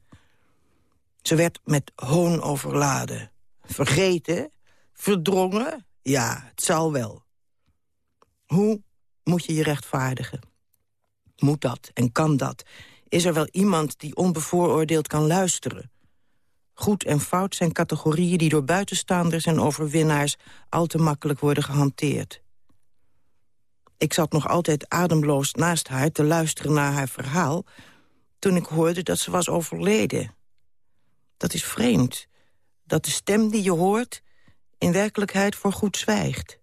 Ze werd met hoon overladen. Vergeten? Verdrongen? Ja, het zal wel. Hoe moet je je rechtvaardigen? Moet dat en kan dat? Is er wel iemand die onbevooroordeeld kan luisteren? Goed en fout zijn categorieën die door buitenstaanders en overwinnaars... al te makkelijk worden gehanteerd. Ik zat nog altijd ademloos naast haar te luisteren naar haar verhaal... toen ik hoorde dat ze was overleden. Dat is vreemd dat de stem die je hoort in werkelijkheid voor goed zwijgt.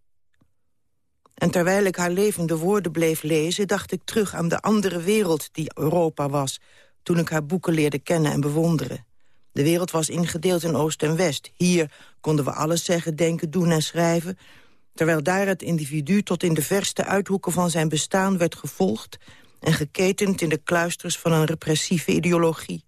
En terwijl ik haar levende woorden bleef lezen... dacht ik terug aan de andere wereld die Europa was... toen ik haar boeken leerde kennen en bewonderen. De wereld was ingedeeld in Oost en West. Hier konden we alles zeggen, denken, doen en schrijven... terwijl daar het individu tot in de verste uithoeken van zijn bestaan werd gevolgd... en geketend in de kluisters van een repressieve ideologie.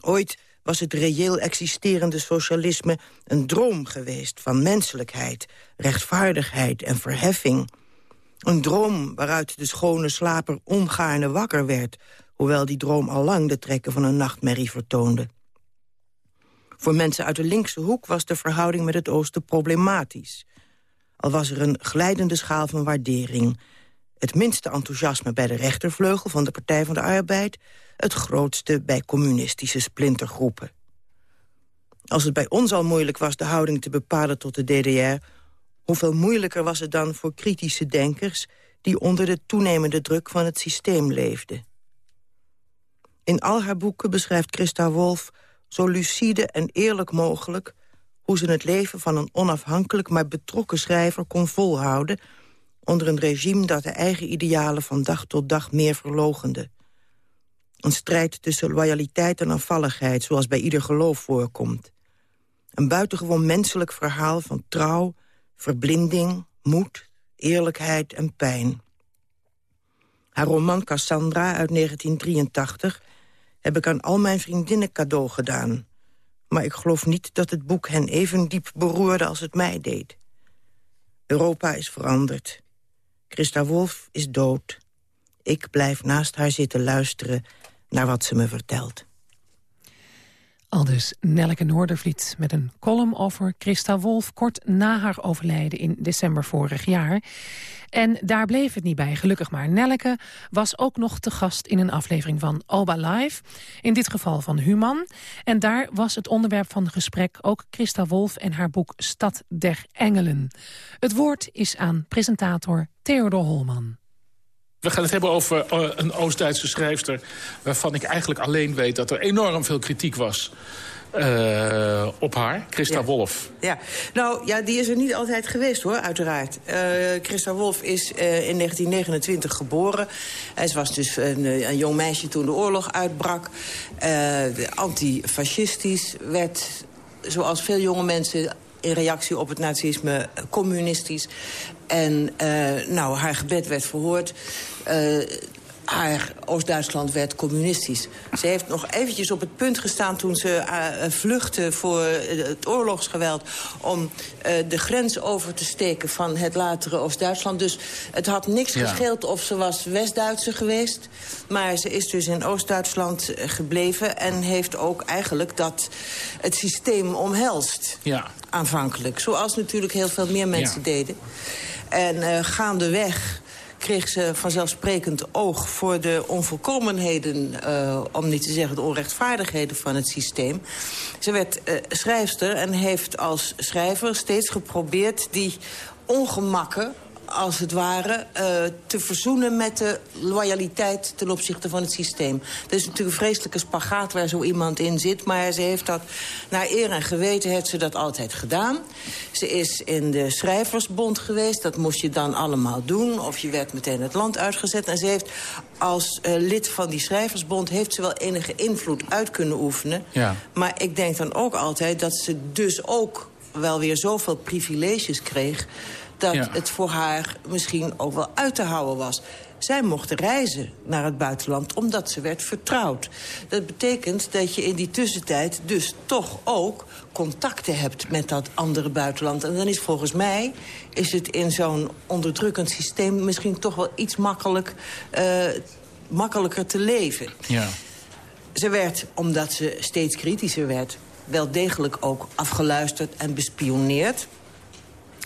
Ooit was het reëel existerende socialisme een droom geweest van menselijkheid, rechtvaardigheid en verheffing. Een droom waaruit de schone slaper ongaarne wakker werd... hoewel die droom al lang de trekken van een nachtmerrie vertoonde. Voor mensen uit de linkse hoek was de verhouding met het oosten problematisch. Al was er een glijdende schaal van waardering... het minste enthousiasme bij de rechtervleugel van de Partij van de Arbeid het grootste bij communistische splintergroepen. Als het bij ons al moeilijk was de houding te bepalen tot de DDR... hoeveel moeilijker was het dan voor kritische denkers... die onder de toenemende druk van het systeem leefden. In al haar boeken beschrijft Christa Wolf zo lucide en eerlijk mogelijk... hoe ze het leven van een onafhankelijk maar betrokken schrijver kon volhouden... onder een regime dat de eigen idealen van dag tot dag meer verlogende. Een strijd tussen loyaliteit en afvalligheid, zoals bij ieder geloof voorkomt. Een buitengewoon menselijk verhaal van trouw, verblinding, moed, eerlijkheid en pijn. Haar roman Cassandra uit 1983 heb ik aan al mijn vriendinnen cadeau gedaan. Maar ik geloof niet dat het boek hen even diep beroerde als het mij deed. Europa is veranderd. Christa Wolf is dood. Ik blijf naast haar zitten luisteren naar wat ze me vertelt. Aldus Nelleke Noordervliet met een column over Christa Wolf... kort na haar overlijden in december vorig jaar. En daar bleef het niet bij, gelukkig maar. Nelleke was ook nog te gast in een aflevering van Alba Live. In dit geval van Human. En daar was het onderwerp van gesprek ook Christa Wolf... en haar boek Stad der Engelen. Het woord is aan presentator Theodor Holman. We gaan het hebben over uh, een Oost-Duitse schrijfster... waarvan ik eigenlijk alleen weet dat er enorm veel kritiek was... Uh, op haar, Christa ja. Wolf. Ja, nou ja, die is er niet altijd geweest hoor, uiteraard. Uh, Christa Wolf is uh, in 1929 geboren. Hij was dus een, een, jong meisje toen de oorlog uitbrak. Antifascistisch, werd zoals veel jonge mensen in reactie op het nazisme communistisch. En uh, nou, haar gebed werd verhoord. Uh, haar Oost-Duitsland werd communistisch. Ze heeft nog eventjes op het punt gestaan toen ze uh, vluchtte voor het oorlogsgeweld... om uh, de grens over te steken van het latere Oost-Duitsland. Dus het had niks ja. gescheeld of ze was West-Duitser geweest. Maar ze is dus in Oost-Duitsland gebleven... en heeft ook eigenlijk dat het systeem omhelst. Ja. Aanvankelijk. Zoals natuurlijk heel veel meer mensen ja. deden. En uh, gaandeweg kreeg ze vanzelfsprekend oog voor de onvolkomenheden... Uh, om niet te zeggen de onrechtvaardigheden van het systeem. Ze werd uh, schrijfster en heeft als schrijver steeds geprobeerd... die ongemakken als het ware, uh, te verzoenen met de loyaliteit ten opzichte van het systeem. Dat is natuurlijk een vreselijke spagaat waar zo iemand in zit... maar ze heeft dat, naar eer en geweten heeft ze dat altijd gedaan. Ze is in de Schrijversbond geweest, dat moest je dan allemaal doen... of je werd meteen het land uitgezet. En ze heeft als uh, lid van die Schrijversbond... heeft ze wel enige invloed uit kunnen oefenen. Ja. Maar ik denk dan ook altijd dat ze dus ook wel weer zoveel privileges kreeg dat ja. het voor haar misschien ook wel uit te houden was. Zij mocht reizen naar het buitenland omdat ze werd vertrouwd. Dat betekent dat je in die tussentijd dus toch ook contacten hebt met dat andere buitenland. En dan is volgens mij is het in zo'n onderdrukkend systeem... misschien toch wel iets makkelijk, uh, makkelijker te leven. Ja. Ze werd, omdat ze steeds kritischer werd... wel degelijk ook afgeluisterd en bespioneerd...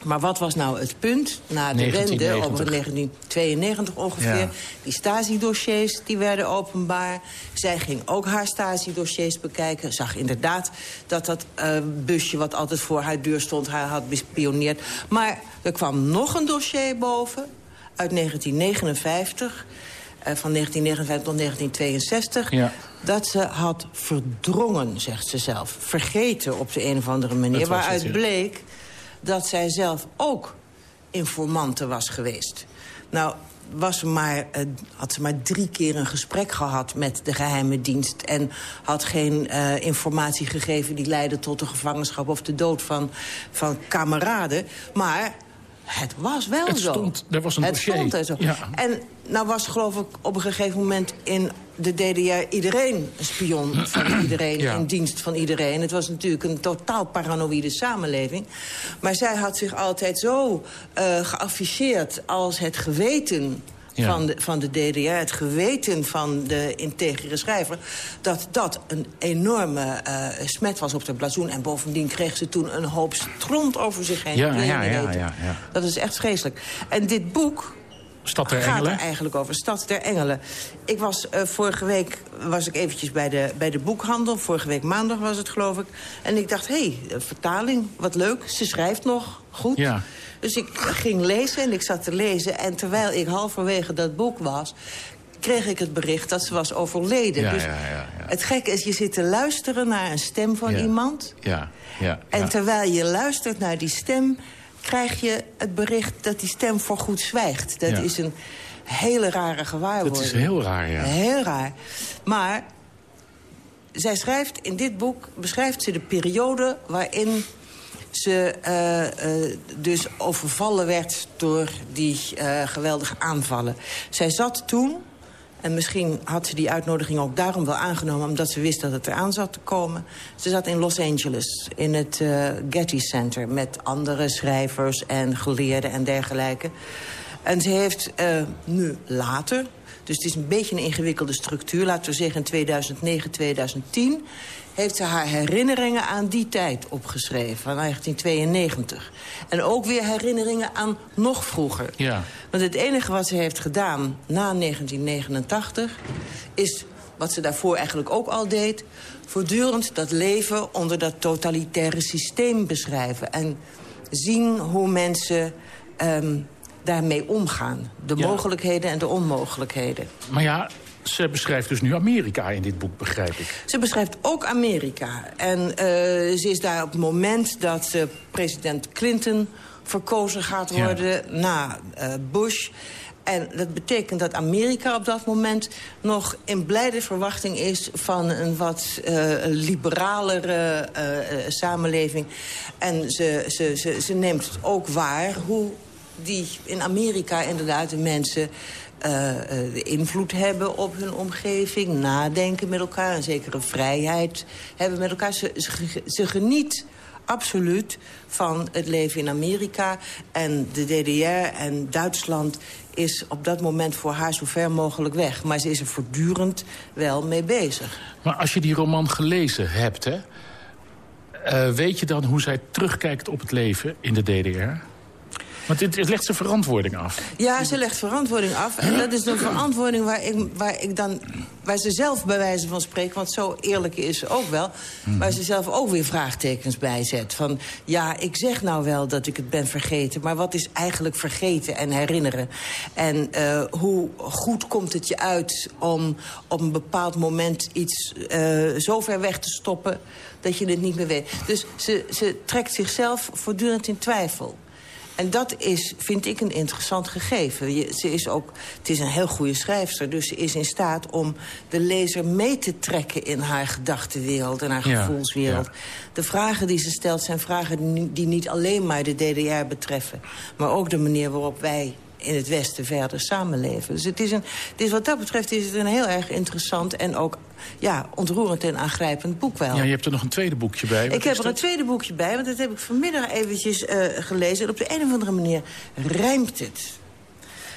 Maar wat was nou het punt na de wende, op 1992 ongeveer? Ja. Die Stasi-dossiers die werden openbaar. Zij ging ook haar Stasi-dossiers bekijken. Zag inderdaad dat dat uh, busje wat altijd voor haar deur stond... haar had bespioneerd. Maar er kwam nog een dossier boven uit 1959... Uh, van 1959 tot 1962... Ja. dat ze had verdrongen, zegt ze zelf. Vergeten op de een of andere manier. Waaruit bleek dat zij zelf ook informante was geweest. Nou, was maar, uh, had ze maar drie keer een gesprek gehad met de geheime dienst... en had geen uh, informatie gegeven die leidde tot de gevangenschap... of de dood van, van kameraden. Maar het was wel het zo. Stond, er was een het dossier. stond er zo. Ja. En nou was geloof ik op een gegeven moment in de DDR iedereen een spion van [clears throat] iedereen, Ja. in dienst van iedereen. Het was natuurlijk een totaal paranoïde samenleving. Maar zij had zich altijd zo uh, geafficheerd als het geweten Ja. van, de, van de DDR, het geweten van de integere schrijver... dat dat een enorme uh, smet was op de blazoen. En bovendien kreeg ze toen een hoop stront over zich heen. Ja, ja, ja, ja. Dat is echt vreselijk. En dit boek Stad der gaat Engelen. er eigenlijk over. Stad der Engelen. Ik was uh, vorige week was ik eventjes bij de, bij de boekhandel. Vorige week maandag was het, geloof ik. En ik dacht, hé, hey, vertaling, wat leuk. Ze schrijft nog goed. Ja. Dus ik ging lezen en ik zat te lezen. En terwijl ik halverwege dat boek was kreeg ik het bericht dat ze was overleden. Ja, dus ja, ja, het gekke is, je zit te luisteren naar een stem van Ja. iemand... Ja, ja. en terwijl je luistert naar die stem... krijg je het bericht dat die stem voorgoed zwijgt. Dat Ja. is een hele rare gewaarwording. Dat is heel raar, ja. Heel raar. Maar zij schrijft in dit boek... beschrijft ze de periode waarin ze eh, eh, dus overvallen werd... door die eh, geweldige aanvallen. Zij zat toen... En misschien had ze die uitnodiging ook daarom wel aangenomen... omdat ze wist dat het eraan zat te komen. Ze zat in Los Angeles, in het eh, Getty Center... met andere schrijvers en geleerden en dergelijke. En ze heeft eh, nu later... dus het is een beetje een ingewikkelde structuur... laten we zeggen in 2009, 2010... heeft ze haar herinneringen aan die tijd opgeschreven, van 1992. En ook weer herinneringen aan nog vroeger. Ja. Want het enige wat ze heeft gedaan na 1989... is wat ze daarvoor eigenlijk ook al deed... voortdurend dat leven onder dat totalitaire systeem beschrijven. En zien hoe mensen ehm, daarmee omgaan. De Ja. mogelijkheden en de onmogelijkheden. Maar ja, ze beschrijft dus nu Amerika in dit boek, begrijp ik. Ze beschrijft ook Amerika. En eh, ze is daar op het moment dat eh, president Clinton verkozen gaat Ja. worden... na eh, Bush. En dat betekent dat Amerika op dat moment nog in blijde verwachting is... van een wat liberalere samenleving. En ze, ze, ze, ze neemt ook waar hoe die in Amerika inderdaad de mensen... de invloed hebben op hun omgeving, nadenken met elkaar... een zekere vrijheid hebben met elkaar. Ze geniet absoluut van het leven in Amerika. En de DDR en Duitsland is op dat moment voor haar zo ver mogelijk weg. Maar ze is er voortdurend wel mee bezig. Maar als je die roman gelezen hebt, hè, eh, weet je dan hoe zij terugkijkt op het leven in de DDR? Want het, het legt zijn verantwoording af. Ja, ze legt verantwoording af. En dat is een verantwoording waar ik, waar ik dan... waar ze zelf bij wijze van spreken... want zo eerlijk is ze ook wel... waar ze zelf ook weer vraagtekens bij zet. Van, ja, ik zeg nou wel dat ik het ben vergeten... maar wat is eigenlijk vergeten en herinneren? En eh, hoe goed komt het je uit om op een bepaald moment... iets eh, zo ver weg te stoppen dat je het niet meer weet? Dus ze, ze trekt zichzelf voortdurend in twijfel. En dat is, vind ik, een interessant gegeven. Je, ze is ook, het is een heel goede schrijfster, dus ze is in staat om de lezer mee te trekken in haar gedachtenwereld en haar Ja, gevoelswereld. ja. De vragen die ze stelt zijn vragen die niet alleen maar de DDR betreffen, maar ook de manier waarop wij in het Westen verder samenleven. Dus het is, een, het is wat dat betreft is het een heel erg interessant en ook ja, ontroerend en aangrijpend boek wel. Ja, je hebt er nog een tweede boekje bij. Wat Ik heb er een tweede boekje bij, want dat heb ik vanmiddag eventjes eh, gelezen. En op de een of andere manier rijmt het.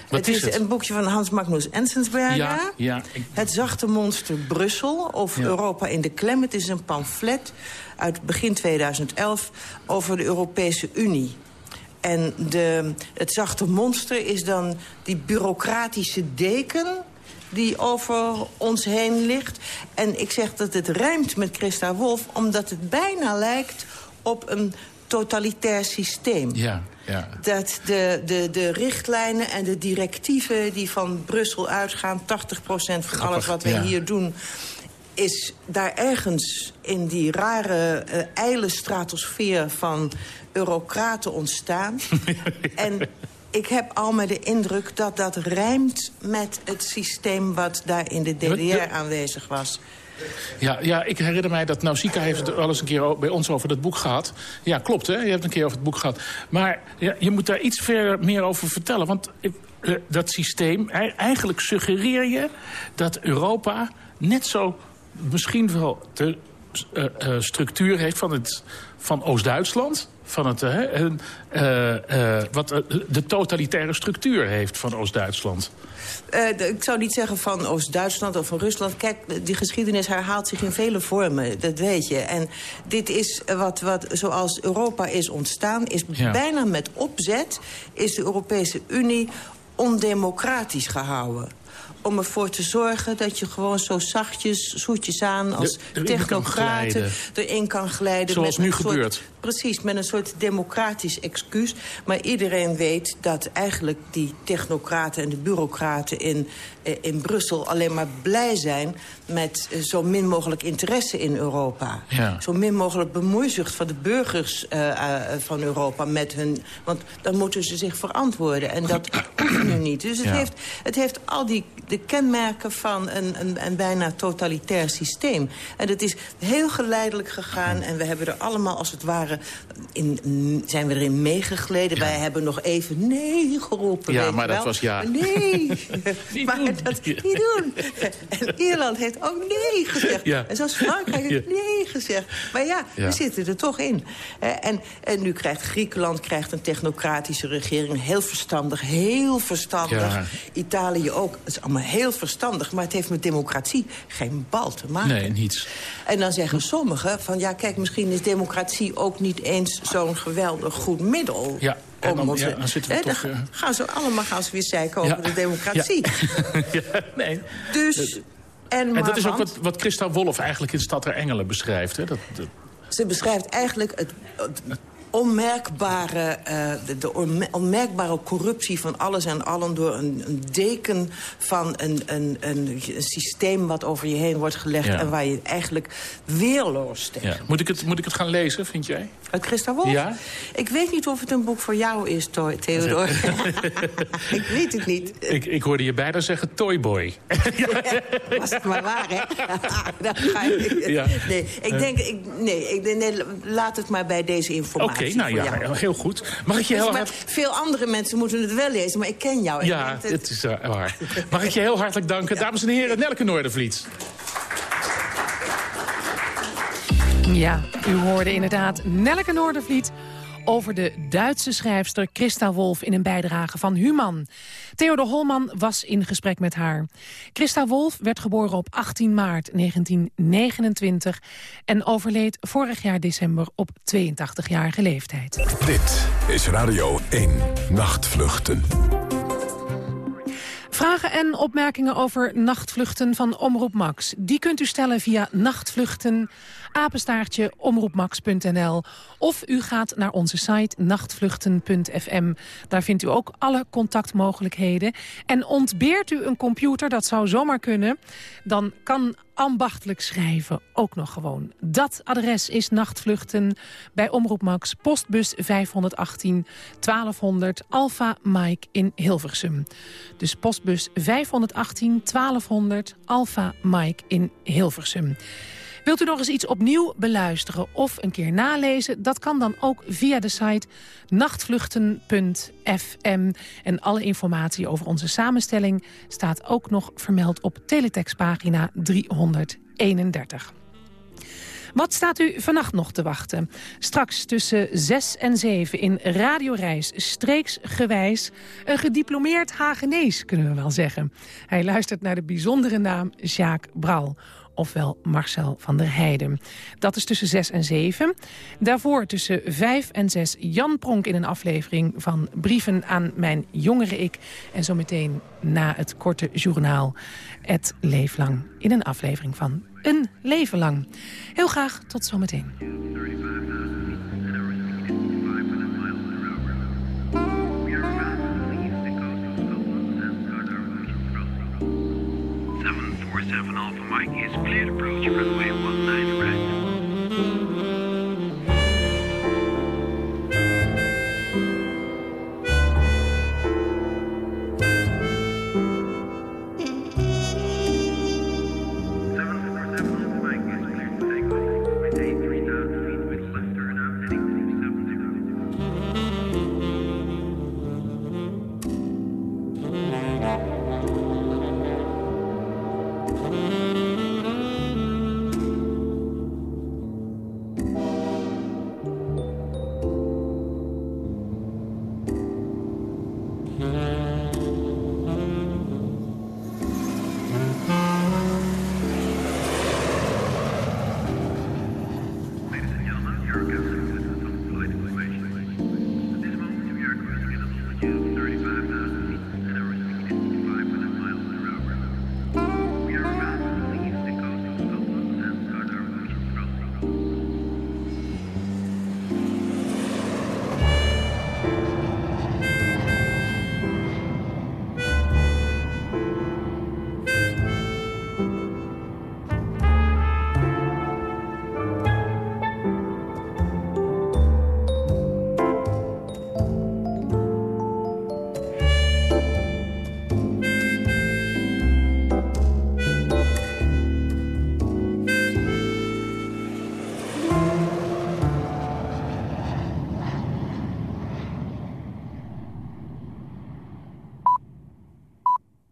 Wat het is het? een boekje van Hans Magnus Enzensberger. Ja, ja. Ik- Het zachte monster Brussel of Ja. Europa in de klem. Het is een pamflet uit begin 2011 over de Europese Unie. En de, het zachte monster is dan die bureaucratische deken die over ons heen ligt. En ik zeg dat het rijmt met Christa Wolf... omdat het bijna lijkt op een totalitair systeem. Ja, ja. Dat de, de, de richtlijnen en de directieven die van Brussel uitgaan... 80% van alles wat wij ja. hier doen... is daar ergens in die rare, eh ijle stratosfeer van eurocraten ontstaan. [laughs] en ik heb al met de indruk dat dat rijmt met het systeem... wat daar in de DDR aanwezig was. Ja, ja, ik herinner mij dat Nausicaa heeft het wel eens een keer bij ons over dat boek gehad. Ja, klopt, hè? Je hebt een keer over het boek gehad. Maar ja, je moet daar iets ver meer over vertellen. Want eh, dat systeem, ei- eigenlijk suggereer je dat Europa net zo misschien wel de eh, eh, structuur heeft van, het, van Oost-Duitsland. Van het, eh, en, wat de totalitaire structuur heeft van Oost-Duitsland. Ik zou niet zeggen van Oost-Duitsland of van Rusland. Kijk, die geschiedenis herhaalt zich in vele vormen, dat weet je. En dit is wat, wat zoals Europa is ontstaan... is Ja. bijna met opzet is de Europese Unie ondemocratisch gehouden. Om ervoor te zorgen dat je gewoon zo zachtjes, zoetjes aan... als technocraten erin kan glijden. Zoals met nu gebeurt. Precies, met een soort democratisch excuus. Maar iedereen weet dat eigenlijk die technocraten en de bureaucraten in, eh, in Brussel... alleen maar blij zijn met eh, zo min mogelijk interesse in Europa. Zo min mogelijk bemoeizucht van de burgers uh, van Europa met hun... Want dan moeten ze zich verantwoorden. En dat [clears throat] hoeft nu niet. Dus het, heeft, het heeft al die de kenmerken van een, een, een bijna totalitair systeem. En het is heel geleidelijk gegaan. En we hebben er allemaal als het ware... zeggen In, zijn we erin meegegleden. Wij hebben nog even nee geroepen. Ja, maar dat was ja. Nee, [laughs] maar dat niet doen. En Ierland heeft ook nee gezegd. Ja. En zelfs Frankrijk heeft nee gezegd. Maar ja, we zitten er toch in. En, en nu krijgt Griekenland krijgt een technocratische regering. Heel verstandig, heel verstandig. Italië ook. Het is allemaal heel verstandig. Maar het heeft met democratie geen bal te maken. Nee, niets. En dan zeggen sommigen van... ja, kijk, misschien is democratie ook niet eens zo'n geweldig goed middel... Ja. En dan, ja, dan zitten we toch... Dan gaan ze allemaal gaan ze weer zeiken over de democratie. ja, [laughs] nee. Dus... En, en dat is ook wat, wat Christa Wolf eigenlijk in Stad der Engelen beschrijft. Hè? Dat, dat... Ze beschrijft eigenlijk het, het onmerkbare, uh, de, de onmerkbare corruptie van alles en allen... door een, een deken van een, een, een, systeem wat over je heen wordt gelegd... en waar je eigenlijk weerloos tegen ja. moet, ik het, moet ik het gaan lezen, vind jij? Uit Christa Wolf? Ja. Ik weet niet of het een boek voor jou is, Theodor. [laughs] [laughs] ik weet het niet. Ik, ik hoorde je bijna zeggen Toyboy. [laughs] was het maar waar, hè? Dan ga ik... Ja. Nee, ik denk... Ik, nee, ik, nee, laat het maar bij deze informatie Oké, nou ja, heel goed. Mag ik je heel hard... Veel andere mensen moeten het wel lezen, maar ik ken jou. Ja, het... het is uh, waar. Mag ik je heel hartelijk danken. Dames en heren, Nelke Noordervliet. Ja, u hoorde inderdaad Nelke Noordervliet over de Duitse schrijfster Christa Wolf in een bijdrage van Human. Theodor Holman was in gesprek met haar. Christa Wolf werd geboren op 18 maart 1929 en overleed vorig jaar december op 82-jarige leeftijd. Dit is Radio 1 Nachtvluchten. Vragen en opmerkingen over nachtvluchten van Omroep Max. Die kunt u stellen via nachtvluchten apenstaartje omroepmax.nl. Of u gaat naar onze site nachtvluchten.fm. Daar vindt u ook alle contactmogelijkheden. En ontbeert u een computer, dat zou zomaar kunnen... dan kan ambachtelijk schrijven ook nog gewoon. Dat adres is Nachtvluchten bij Omroep Max, postbus 518 1200 Alpha Mike in Hilversum. Dus postbus 518 1200 Alpha Mike in Hilversum. Wilt u nog eens iets opnieuw beluisteren of een keer nalezen? Dat kan dan ook via de site nachtvluchten.fm. En alle informatie over onze samenstelling staat ook nog vermeld op teletextpagina 331. Wat staat u vannacht nog te wachten? Straks tussen 6 en 7 in Radioreis, streeksgewijs... een gediplomeerd Hagenees, kunnen we wel zeggen. Hij luistert naar de bijzondere naam Jacques Bral ofwel Marcel van der Heijden. Dat is tussen 6 en 7. Daarvoor tussen 5 en 6 Jan Pronk in een aflevering van Brieven aan mijn jongere ik. En zometeen na het korte journaal Het Leeflang in een aflevering van Een Leven Lang. Heel graag tot zometeen. Alpha Mike is cleared approach runway 19 right.